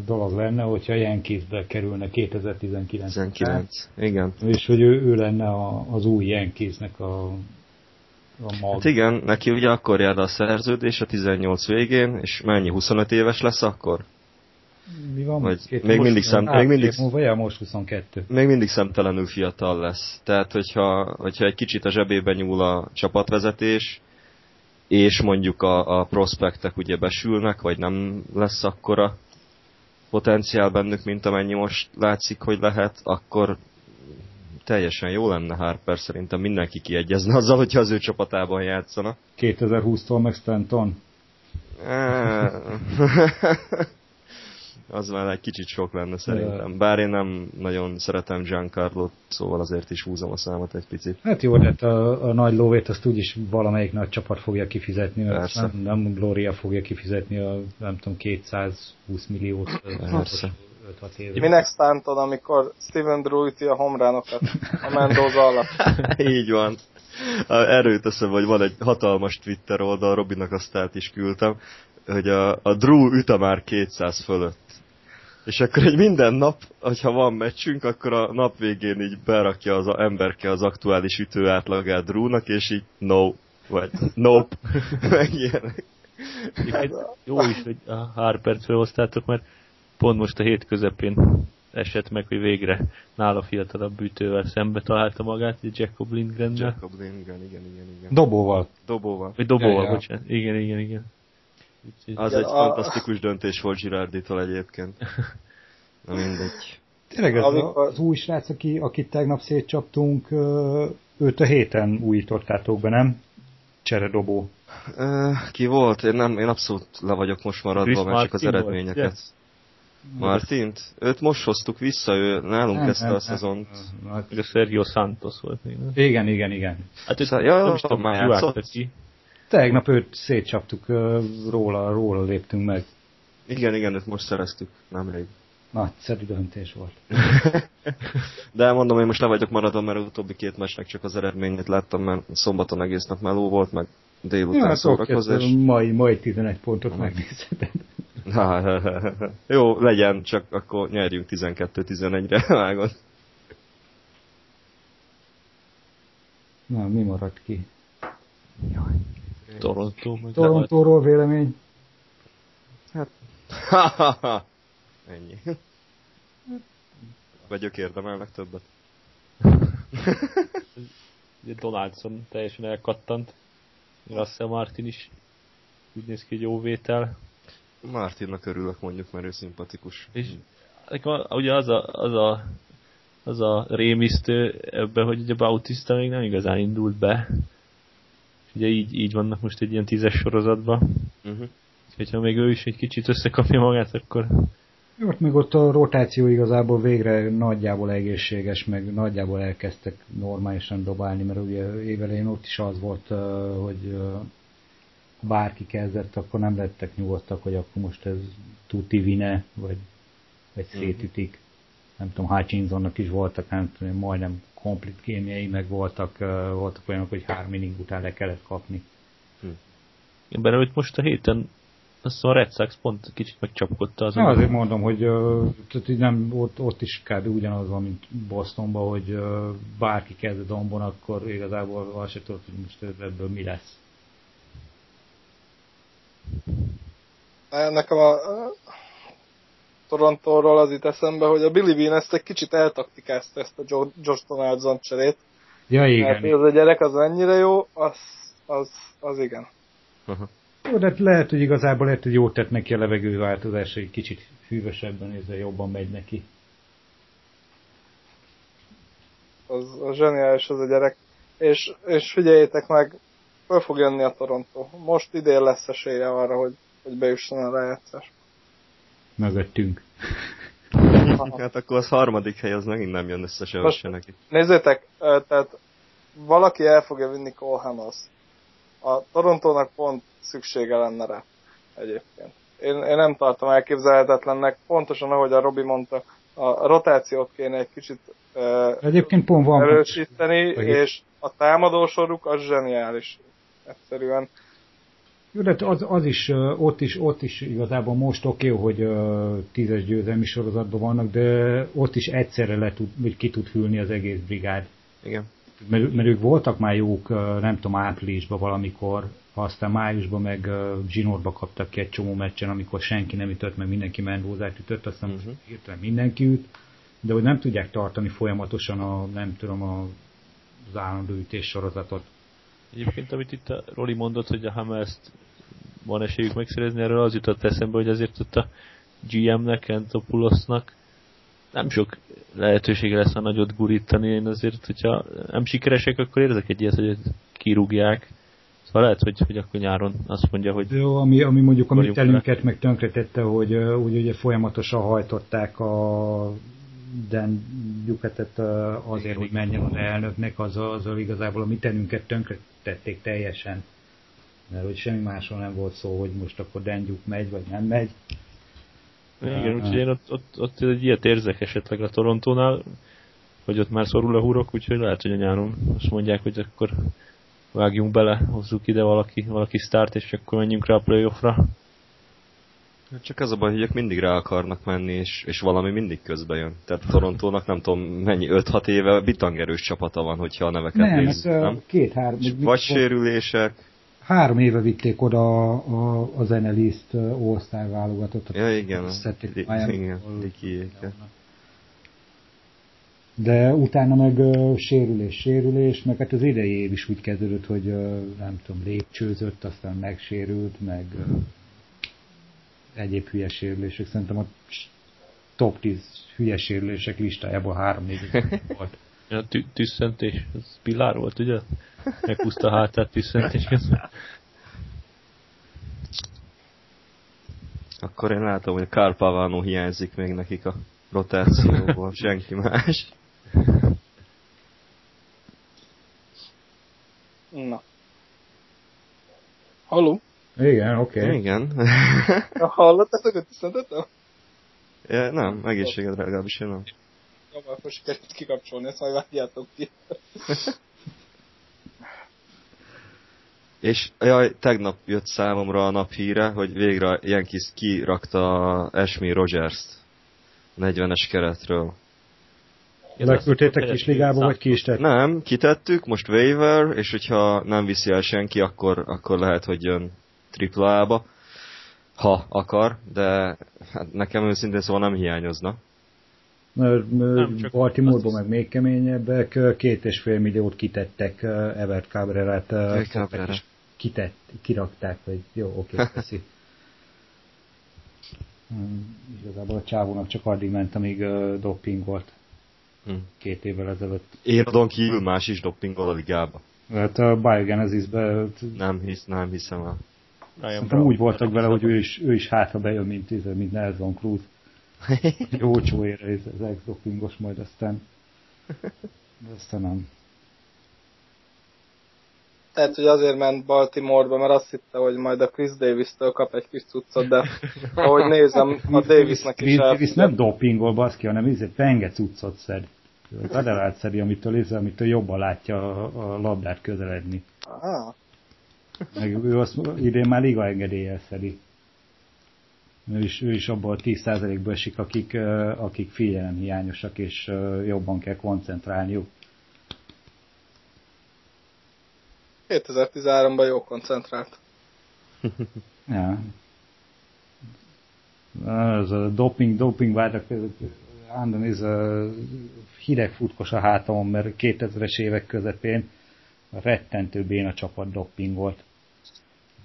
dolog lenne, hogyha Yankeesbe kerülne 2019 19. Igen. És hogy ő, ő lenne a, az új Yankeesnek a, a mag. Hát igen, neki ugye akkor jár a szerződés a 18 végén, és mennyi, 25 éves lesz akkor? Mi van? Vagy Két még mindig szem- még mindig- múlva, ja, most 22. Még mindig szemtelenül fiatal lesz. Tehát, hogyha, hogyha egy kicsit a zsebébe nyúl a csapatvezetés, és mondjuk a, a prospektek ugye besülnek, vagy nem lesz akkora potenciál bennük, mint amennyi most látszik, hogy lehet, akkor teljesen jó lenne Harper, szerintem mindenki kiegyezne azzal, hogyha az ő csapatában játszana. 2020-tól meg Stanton. Az már egy kicsit sok lenne szerintem. Bár én nem nagyon szeretem Giancarlo-t, szóval azért is húzom a számot egy picit. Hát jó, de hát a, a nagy lóvét azt úgyis valamelyik nagy csapat fogja kifizetni, mert Persze. nem, nem Gloria fogja kifizetni a, nem tudom, 220 milliót. Persze. 5-6 évre. Minek Stanton, amikor Steven Drew üti a homránokat a Mendoza alatt? Így van. Erről teszem, hogy van egy hatalmas Twitter oldal, Robinak azt át is küldtem, hogy a, a Drew üte már 200 fölött. És akkor egy minden nap, hogyha van meccsünk, akkor a nap végén így berakja az a emberke az aktuális ütő átlagát Drewnak, és így no, vagy nope, meg ilyenek. Jó is, hogy a Harpert felhoztátok, mert pont most a hét közepén esett meg, hogy végre nála fiatalabb ütővel szembe találta magát, egy Jacob Lindgrennel. Jacob Lindgren, igen, igen, igen. Dobóval. Dobóval. Vagy dobóval, Ja, ja. bocsánat. Igen, igen, igen. Úgyhogy- Az egy a- fantasztikus döntés volt Girarditól egyébként. Na mindegy. Tényleg ez Amikor- az új srác, aki, akit tegnap szétcsaptunk, őt a héten újítottátok be, nem? Cseredobó. Ö, ki volt? Én, nem, én abszolút le vagyok most maradva, Chris mert csak az volt, eredményeket. ugye? Martint? Őt most hoztuk vissza, ő nálunk Nem, kezdte nem, a nem. szezont. A Sergio Santos volt még, nem? Igen, igen, igen. Hát őt Szóval- ja, nem is tudom, már játszott? ki. Tegnap őt szétcsaptuk, róla, róla léptünk meg. Igen, igen, őt most szereztük, nemrég. Nagyszerű döntés volt. De mondom, én most le vagyok maradva, mert az utóbbi két meccsnek csak az eredményét láttam, mert szombaton egész nap meló volt, meg délután Ja, hát szórakozás. oké, mai, mai 11 pontot megnézheted. Jó, legyen, csak akkor nyerjünk 12-11-re, vágod. Na, mi maradt ki? Toronto. Meg Torontóról vélemény? Ennyi. Vagy ők érdemelnek többet. Donaldson teljesen elkattant. Russell Martin is úgy néz ki, hogy jó vétel. Martinnak örülök mondjuk, mert ő szimpatikus. És ugye az a, az a, az a rémisztő ebben, hogy ugye Bautista még nem igazán indult be. Ugye így, így vannak most egy ilyen tízes sorozatban. Uh-huh. Úgyhogy ha még ő is egy kicsit összekapja magát, akkor Jó, Ott meg ott a rotáció igazából végre nagyjából egészséges, meg nagyjából elkezdtek normálisan dobálni, mert ugye évelején ott is az volt, hogy bárki kezdett, akkor nem lettek nyugodtak, hogy akkor most ez tuti vine, vagy, vagy szétütik. Nem tudom, Hutchinsonnak is voltak, nem tudom, majdnem komplet kémiai, meg voltak, voltak olyanok, hogy három inning után le kellett kapni. Ebben, hogy most a héten azt a Red Sox pont kicsit megcsapkodta azon. Na, azért mondom, hogy tehát így nem, ott, ott is kb. ugyanaz van, mint Bostonban, hogy bárki kezd a dombon, akkor igazából azt se tudod, hogy most ebből mi lesz. Nekem a Torontóról az itt eszembe, hogy a Billy Bean ezt egy kicsit eltaktikázta ezt a Jo- Josh Donaldson cserét. Ja, Mert igen. hogy az a gyerek az ennyire jó, az, az, az igen. Jó, de lehet, hogy igazából lehet, hogy jót tett neki a levegőváltozás, hogy kicsit hűvösebben, ezzel jobban megy neki. Az, az zseniális az a gyerek. És, és figyeljétek meg, föl fog jönni a Toronto. Most idén lesz esélye arra, hogy, hogy bejusson a rájátszás. Mögöttünk. Hát akkor az harmadik hely az megint nem jön össze se, Most- se neki. Nézzétek, tehát valaki el fogja vinni Cole Hamels. A Torontónak pont szüksége lenne rá egyébként. Én, én nem tartom elképzelhetetlennek, pontosan ahogy a Robi mondta, a rotációt kéne egy kicsit uh, Egyébként pont van. erősíteni, és a támadósoruk az zseniális. Egyszerűen. Jó, de az, az is, ott is, ott is igazából most oké, okay, hogy tízes győzelmi sorozatban vannak, de ott is egyszerre le tud, vagy ki tud hűlni az egész brigád. Igen. Mert, mert ők voltak már jók, nem tudom, áprilisban valamikor, aztán májusban meg zsinórba kaptak ki egy csomó meccsen, amikor senki nem ütött, meg mindenki mendózát ütött, aztán uh-huh. hirtelen mindenki üt, de hogy nem tudják tartani folyamatosan a, nem tudom, a, az állandó ütés sorozatot. Egyébként, amit itt a Roli mondott, hogy a Hamas-t van esélyük megszerezni, erről az jutott eszembe, hogy azért ott a GM-nek, Entopulosnak nem sok lehetősége lesz a nagyot gurítani, én azért, hogyha nem sikeresek, akkor érzek egy ilyet, hogy kirúgják. Szóval lehet, hogy, hogy akkor nyáron azt mondja, hogy... Jó, ami, ami mondjuk a mi telünket meg tönkretette, hogy úgy ugye folyamatosan hajtották a Dan Gyuketet azért, hogy menjen az elnöknek, azzal, azzal igazából a mi tenünket tönkretették teljesen. Mert hogy semmi másról nem volt szó, hogy most akkor Dan Gyuk megy, vagy nem megy. Igen, úgyhogy én ott, ott, ott egy ilyet érzek esetleg a Torontónál, hogy ott már szorul a hurok, úgyhogy lehet, hogy a nyáron azt mondják, hogy akkor vágjunk bele, hozzuk ide valaki, valaki start, és akkor menjünk rá a playoffra. Csak az a baj, hogy ők mindig rá akarnak menni, és, és valami mindig közbe jön. Tehát Torontónak nem tudom mennyi, 5-6 éve bitangerős csapata van, hogyha a neveket nem, nézzük, nem? két-három. Vagy sérülések. Három éve vitték oda a, a zeneliszt all válogatott. Ja, igen. igen, De utána meg uh, sérülés, sérülés, meg hát az idei év is úgy kezdődött, hogy uh, nem tudom, lépcsőzött, aztán megsérült, meg uh, egyéb hülye sérülések. Szerintem a top 10 hülye sérülések listájában három négy volt. Ja, tű, tűzszentés, ez Pillár volt, ugye? Meghúzta a hátát tűzszentés Akkor én látom, hogy Kárpávánó hiányzik még nekik a rotációból, senki más. Na. Halló? Igen, oké. Okay. Igen. Hallottátok, hogy tiszteltetem? Ja, nem, egészségedre legalábbis én nem. Jó, akkor sikerült kikapcsolni, ezt majd vágjátok ki. És jaj, tegnap jött számomra a nap híre, hogy végre Yankees kirakta Esmi Rogers-t 40-es keretről. Leküldtétek kis ligába, vagy ki is tett? Nem, kitettük, most waiver, és hogyha nem viszi el senki, akkor, akkor lehet, hogy jön triplába, ha akar, de hát nekem őszintén szóval nem hiányozna. Mert Baltimore-ban meg még keményebbek, két és fél milliót kitettek Evert Cabrera-t, és kitett, kirakták, hogy jó, oké, okay, köszi. Hmm, igazából a csávónak csak addig ment, amíg uh, dopping volt. Hmm. Két évvel ezelőtt. Éradon kívül más is doppingol a ligába. Hát a Biogenesis-be... Nem, hisz, nem hiszem el. Szerintem úgy voltak vele, hogy ő is, ő is hátra bejön, mint, mint Nelson Cruz. Jó ére ez az ex majd aztán. De aztán nem. Tehát, hogy azért ment Baltimore-ba, mert azt hitte, hogy majd a Chris Davis-től kap egy kis cuccot, de ahogy nézem, a Davisnek is Chris Davis nem dopingol, baszki, hanem izé penge cuccot szed. Adelát szedi, amitől, izé, amitől jobban látja a, a labdát közeledni. Aha. Meg ő azt idén már liga engedéllyel szedi. Ő is, ő is abból a 10%-ból esik, akik, akik figyelemhiányosak, és jobban kell koncentrálniuk. 2013-ban jó koncentrált. ja. Ez a doping, doping vádak, állandóan ez a hideg futkos a hátamon, mert 2000-es évek közepén rettentő béna csapat dopingolt.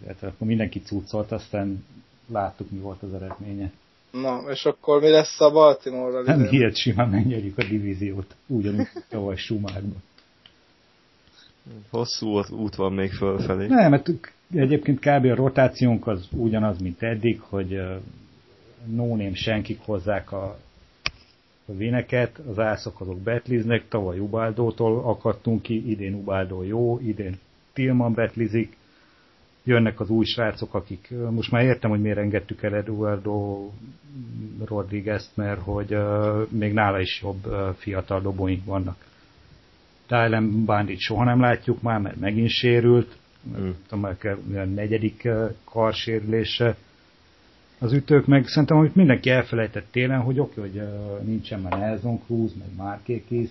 Tehát akkor mindenki cuccolt, aztán láttuk, mi volt az eredménye. Na, és akkor mi lesz a Baltimore-ral? Nem hihet simán megnyerjük a divíziót, ugyanúgy tavaly Sumákban. Hosszú út van még fölfelé. Nem, mert egyébként kb. a rotációnk az ugyanaz, mint eddig, hogy no senkik hozzák a a vineket, az ászok azok betliznek, tavaly Ubaldótól akadtunk ki, idén Ubaldó jó, idén Tilman betlizik, jönnek az új srácok, akik most már értem, hogy miért engedtük el Eduardo Rodriguez-t, mert hogy uh, még nála is jobb uh, fiatal dobóink vannak. Tylen Bandit soha nem látjuk már, mert megint sérült, mm. tudom, a negyedik uh, karsérülése. Az ütők meg szerintem, amit mindenki elfelejtett télen, hogy oké, hogy uh, nincsen már Nelson Cruz, meg Markékis,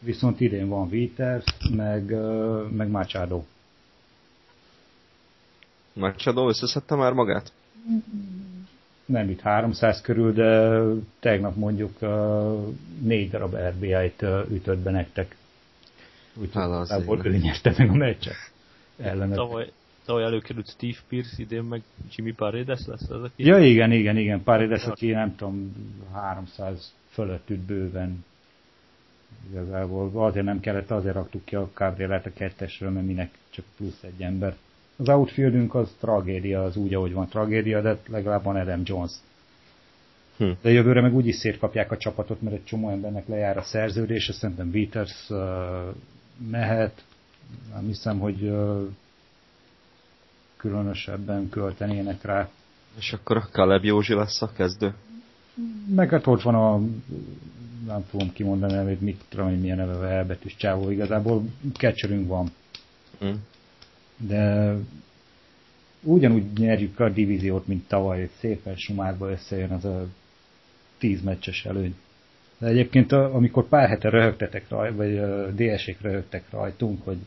viszont idén van Viters, meg, uh, meg Machado. Machado összeszedte már magát? Nem itt 300 körül, de tegnap mondjuk uh, négy darab RBI-t uh, ütött be nektek. Úgyhogy ő nyerte meg a meccset. Ellenet. Tavaly, tavaly előkerült Steve Pierce, idén meg Jimmy Paredes lesz az, aki... Ja, igen, igen, igen. Paredes, aki nem tudom, 300 fölött üt bőven. Igazából azért nem kellett, azért raktuk ki a Cabrierát a kettesről, mert minek csak plusz egy ember. Az outfieldünk az tragédia, az úgy, ahogy van tragédia, de legalább van Adam Jones. Hm. De jövőre meg úgyis szétkapják a csapatot, mert egy csomó embernek lejár a szerződés, és szerintem Peters uh, mehet. Nem hiszem, hogy uh, különösebben költenének rá. És akkor a Caleb Józsi lesz a kezdő? Meg hát ott van a nem fogom kimondani hogy mit tudom, hogy milyen neve elbetűs csávó igazából. Catcherünk van. Mm de ugyanúgy nyerjük a divíziót, mint tavaly, szépen sumárba összejön az a tíz meccses előny. De egyébként amikor pár hete röhögtetek rajt, vagy DS-ék röhögtek rajtunk, hogy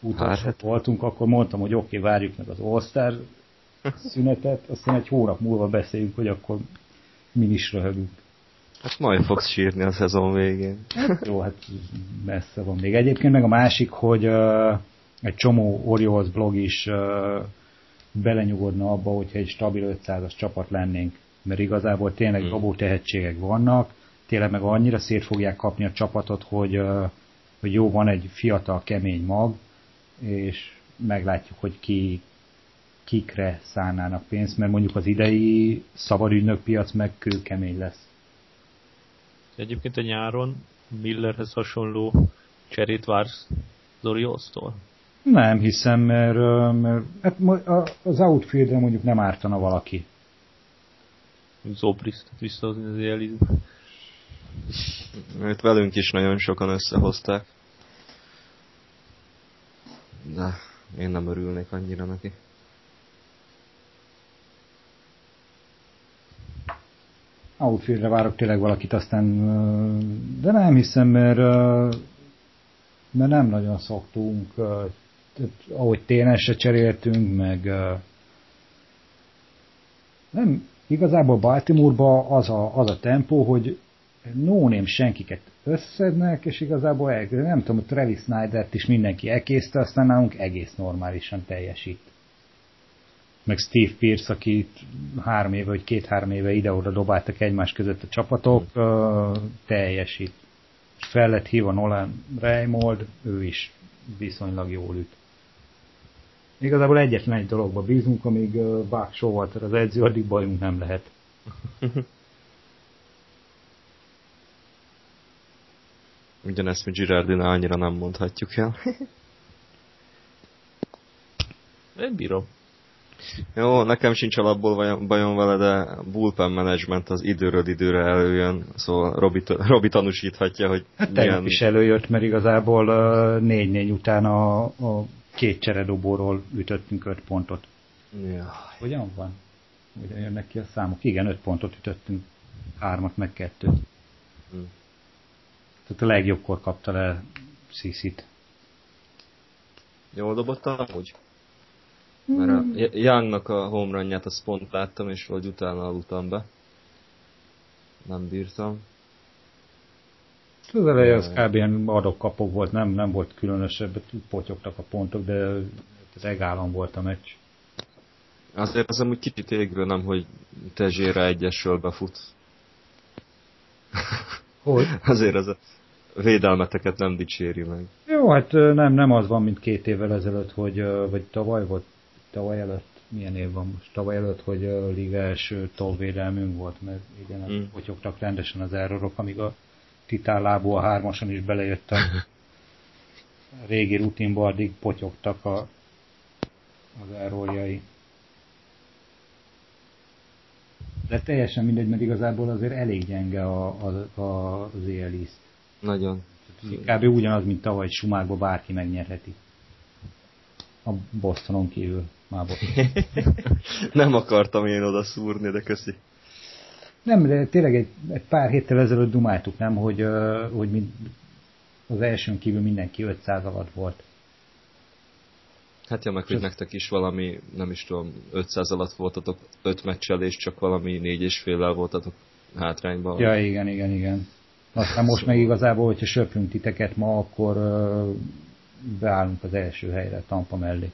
utolsó hát. voltunk, akkor mondtam, hogy oké, okay, várjuk meg az All-Star szünetet, aztán egy hónap múlva beszéljünk, hogy akkor mi is röhögünk. Hát majd fogsz sírni a szezon végén. Hát, jó, hát messze van még. Egyébként meg a másik, hogy uh, egy csomó Orioles blog is belenyugodna abba, hogyha egy stabil 500-as csapat lennénk. Mert igazából tényleg hmm. dobó tehetségek vannak, tényleg meg annyira szét fogják kapni a csapatot, hogy, hogy jó, van egy fiatal, kemény mag, és meglátjuk, hogy ki, kikre szánnának pénzt, mert mondjuk az idei szabadügynök piac meg kőkemény lesz. Egyébként a nyáron Millerhez hasonló cserét vársz Zorióztól? Nem hiszem, mert, mert hát az outfieldre mondjuk nem ártana valaki. Zobriszt visszahozni az éliz. Itt velünk is nagyon sokan összehozták. De én nem örülnék annyira neki. Outfieldre várok tényleg valakit, aztán de nem hiszem, mert, mert nem nagyon szoktunk ahogy TNS-re cseréltünk, meg nem, igazából Baltimore-ba az a, az a tempó, hogy no senkiket összednek, és igazából el, nem tudom, Travis Snyder-t is mindenki elkészte, aztán nálunk egész normálisan teljesít. Meg Steve Pierce, aki három éve, vagy két-három éve ide-oda dobáltak egymás között a csapatok, teljesít. Fel lett hívva Nolan Raymond, ő is viszonylag jól üt. Igazából egyetlen egy dologba bízunk, amíg uh, Bach Showalter az edző, addig bajunk nem lehet. Ugyanezt, mint Girardina annyira nem mondhatjuk el. Én bírom. Jó, nekem sincs alapból bajom vele, de bullpen management az időről időre előjön, szóval Robi, Robi tanúsíthatja, hogy hát milyen... is előjött, mert igazából 4-4 után a, a két cseredobóról ütöttünk öt pontot. Ja. Ugyan van? Ugye jönnek ki a számok? Igen, öt pontot ütöttünk. Hármat, meg kettőt. Hmm. Tehát a legjobbkor kapta le Sziszit. Jól dobott amúgy? Mert a Youngnak a homerunját azt pont láttam, és vagy utána aludtam be. Nem bírtam. Az eleje az kb. ilyen adok-kapok volt, nem, nem volt különösebb, potyogtak a pontok, de az egállam volt a meccs. Azért az amúgy kicsit égről nem, hogy Tezsére egyesről befut. Hogy? Azért az a védelmeteket nem dicséri meg. Jó, hát nem, nem az van, mint két évvel ezelőtt, hogy, vagy tavaly volt, tavaly előtt, milyen év van most? Tavaly előtt, hogy a liga első tolvédelmünk volt, mert igen, mm. potyogtak rendesen az errorok, amíg a titállából a hármason is belejött a régi rutinba, addig potyogtak a, az errorjai. De teljesen mindegy, mert igazából azért elég gyenge a, a, a, az ELIST. Nagyon. Kb. ugyanaz, mint tavaly Sumárba bárki megnyerheti. A Bostonon kívül. Már Boston. Nem akartam én oda szúrni, de köszi. Nem, de tényleg egy, egy pár héttel ezelőtt dumáltuk, nem, hogy, hogy mind, az elsőn kívül mindenki 500 alatt volt. Hát ja, meg hogy nektek is valami, nem is tudom, 500 alatt voltatok 5 meccsel, és csak valami 4 és féllel voltatok hátrányban. Ja, igen, igen, igen. Aztán most meg igazából, hogyha söprünk titeket ma, akkor uh, beállunk az első helyre, Tampa mellé.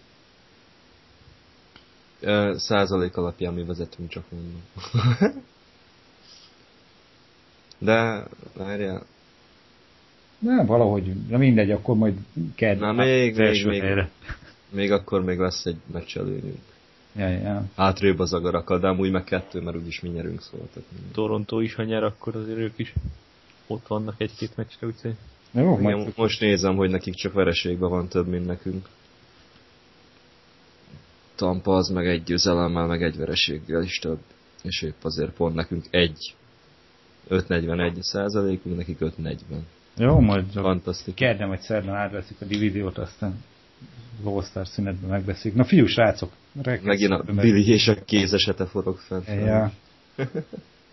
Uh, százalék alapján mi vezetünk, csak mondom. De, várjál. Nem, valahogy, na mindegy, akkor majd kell. Na még, még, még, még akkor még lesz egy meccselőnünk. Ja, ja. Átrébb az agarakkal, de amúgy meg kettő, mert úgyis mi nyerünk szóval. Toronto is, ha nyer, akkor azért ők is ott vannak egy-két meccsre, úgyhogy... Jó, Igen, most nézem, hogy nekik csak vereségben van több, mint nekünk. Tampa az meg egy győzelemmel, meg egy vereséggel is több. És épp azért pont nekünk egy 541 százalékunk, nekik 540. Jó, majd Fantasztikus. Kérdem, hogy szerdán átveszik a divíziót, aztán Star szünetben megbeszéljük. Na fiú, srácok! Megint a Billy és a kézesete forog fel. Ja.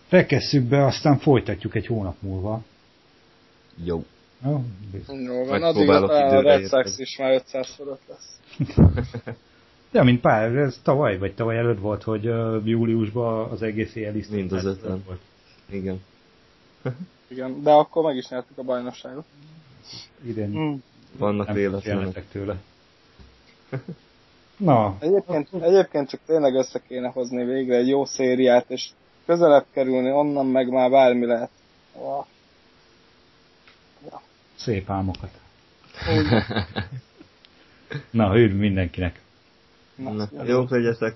Rekesszük be, aztán folytatjuk egy hónap múlva. Jó. Jó, Jó van, addig a Red Sox is már 500 fölött lesz. Ja, mint pár, ez tavaly, vagy tavaly előtt volt, hogy uh, júliusban az egész éjjel is Mind az ötlen. Volt. Igen. Igen, de akkor meg is nyertük a bajnokságot. Idén mm. vannak véletlenek tőle. Na. Egyébként, egyébként csak tényleg össze kéne hozni végre egy jó szériát, és közelebb kerülni, onnan meg már bármi lehet. Oh. Ja. Szép álmokat. Na, hűr mindenkinek. Na, Na, jó legyetek.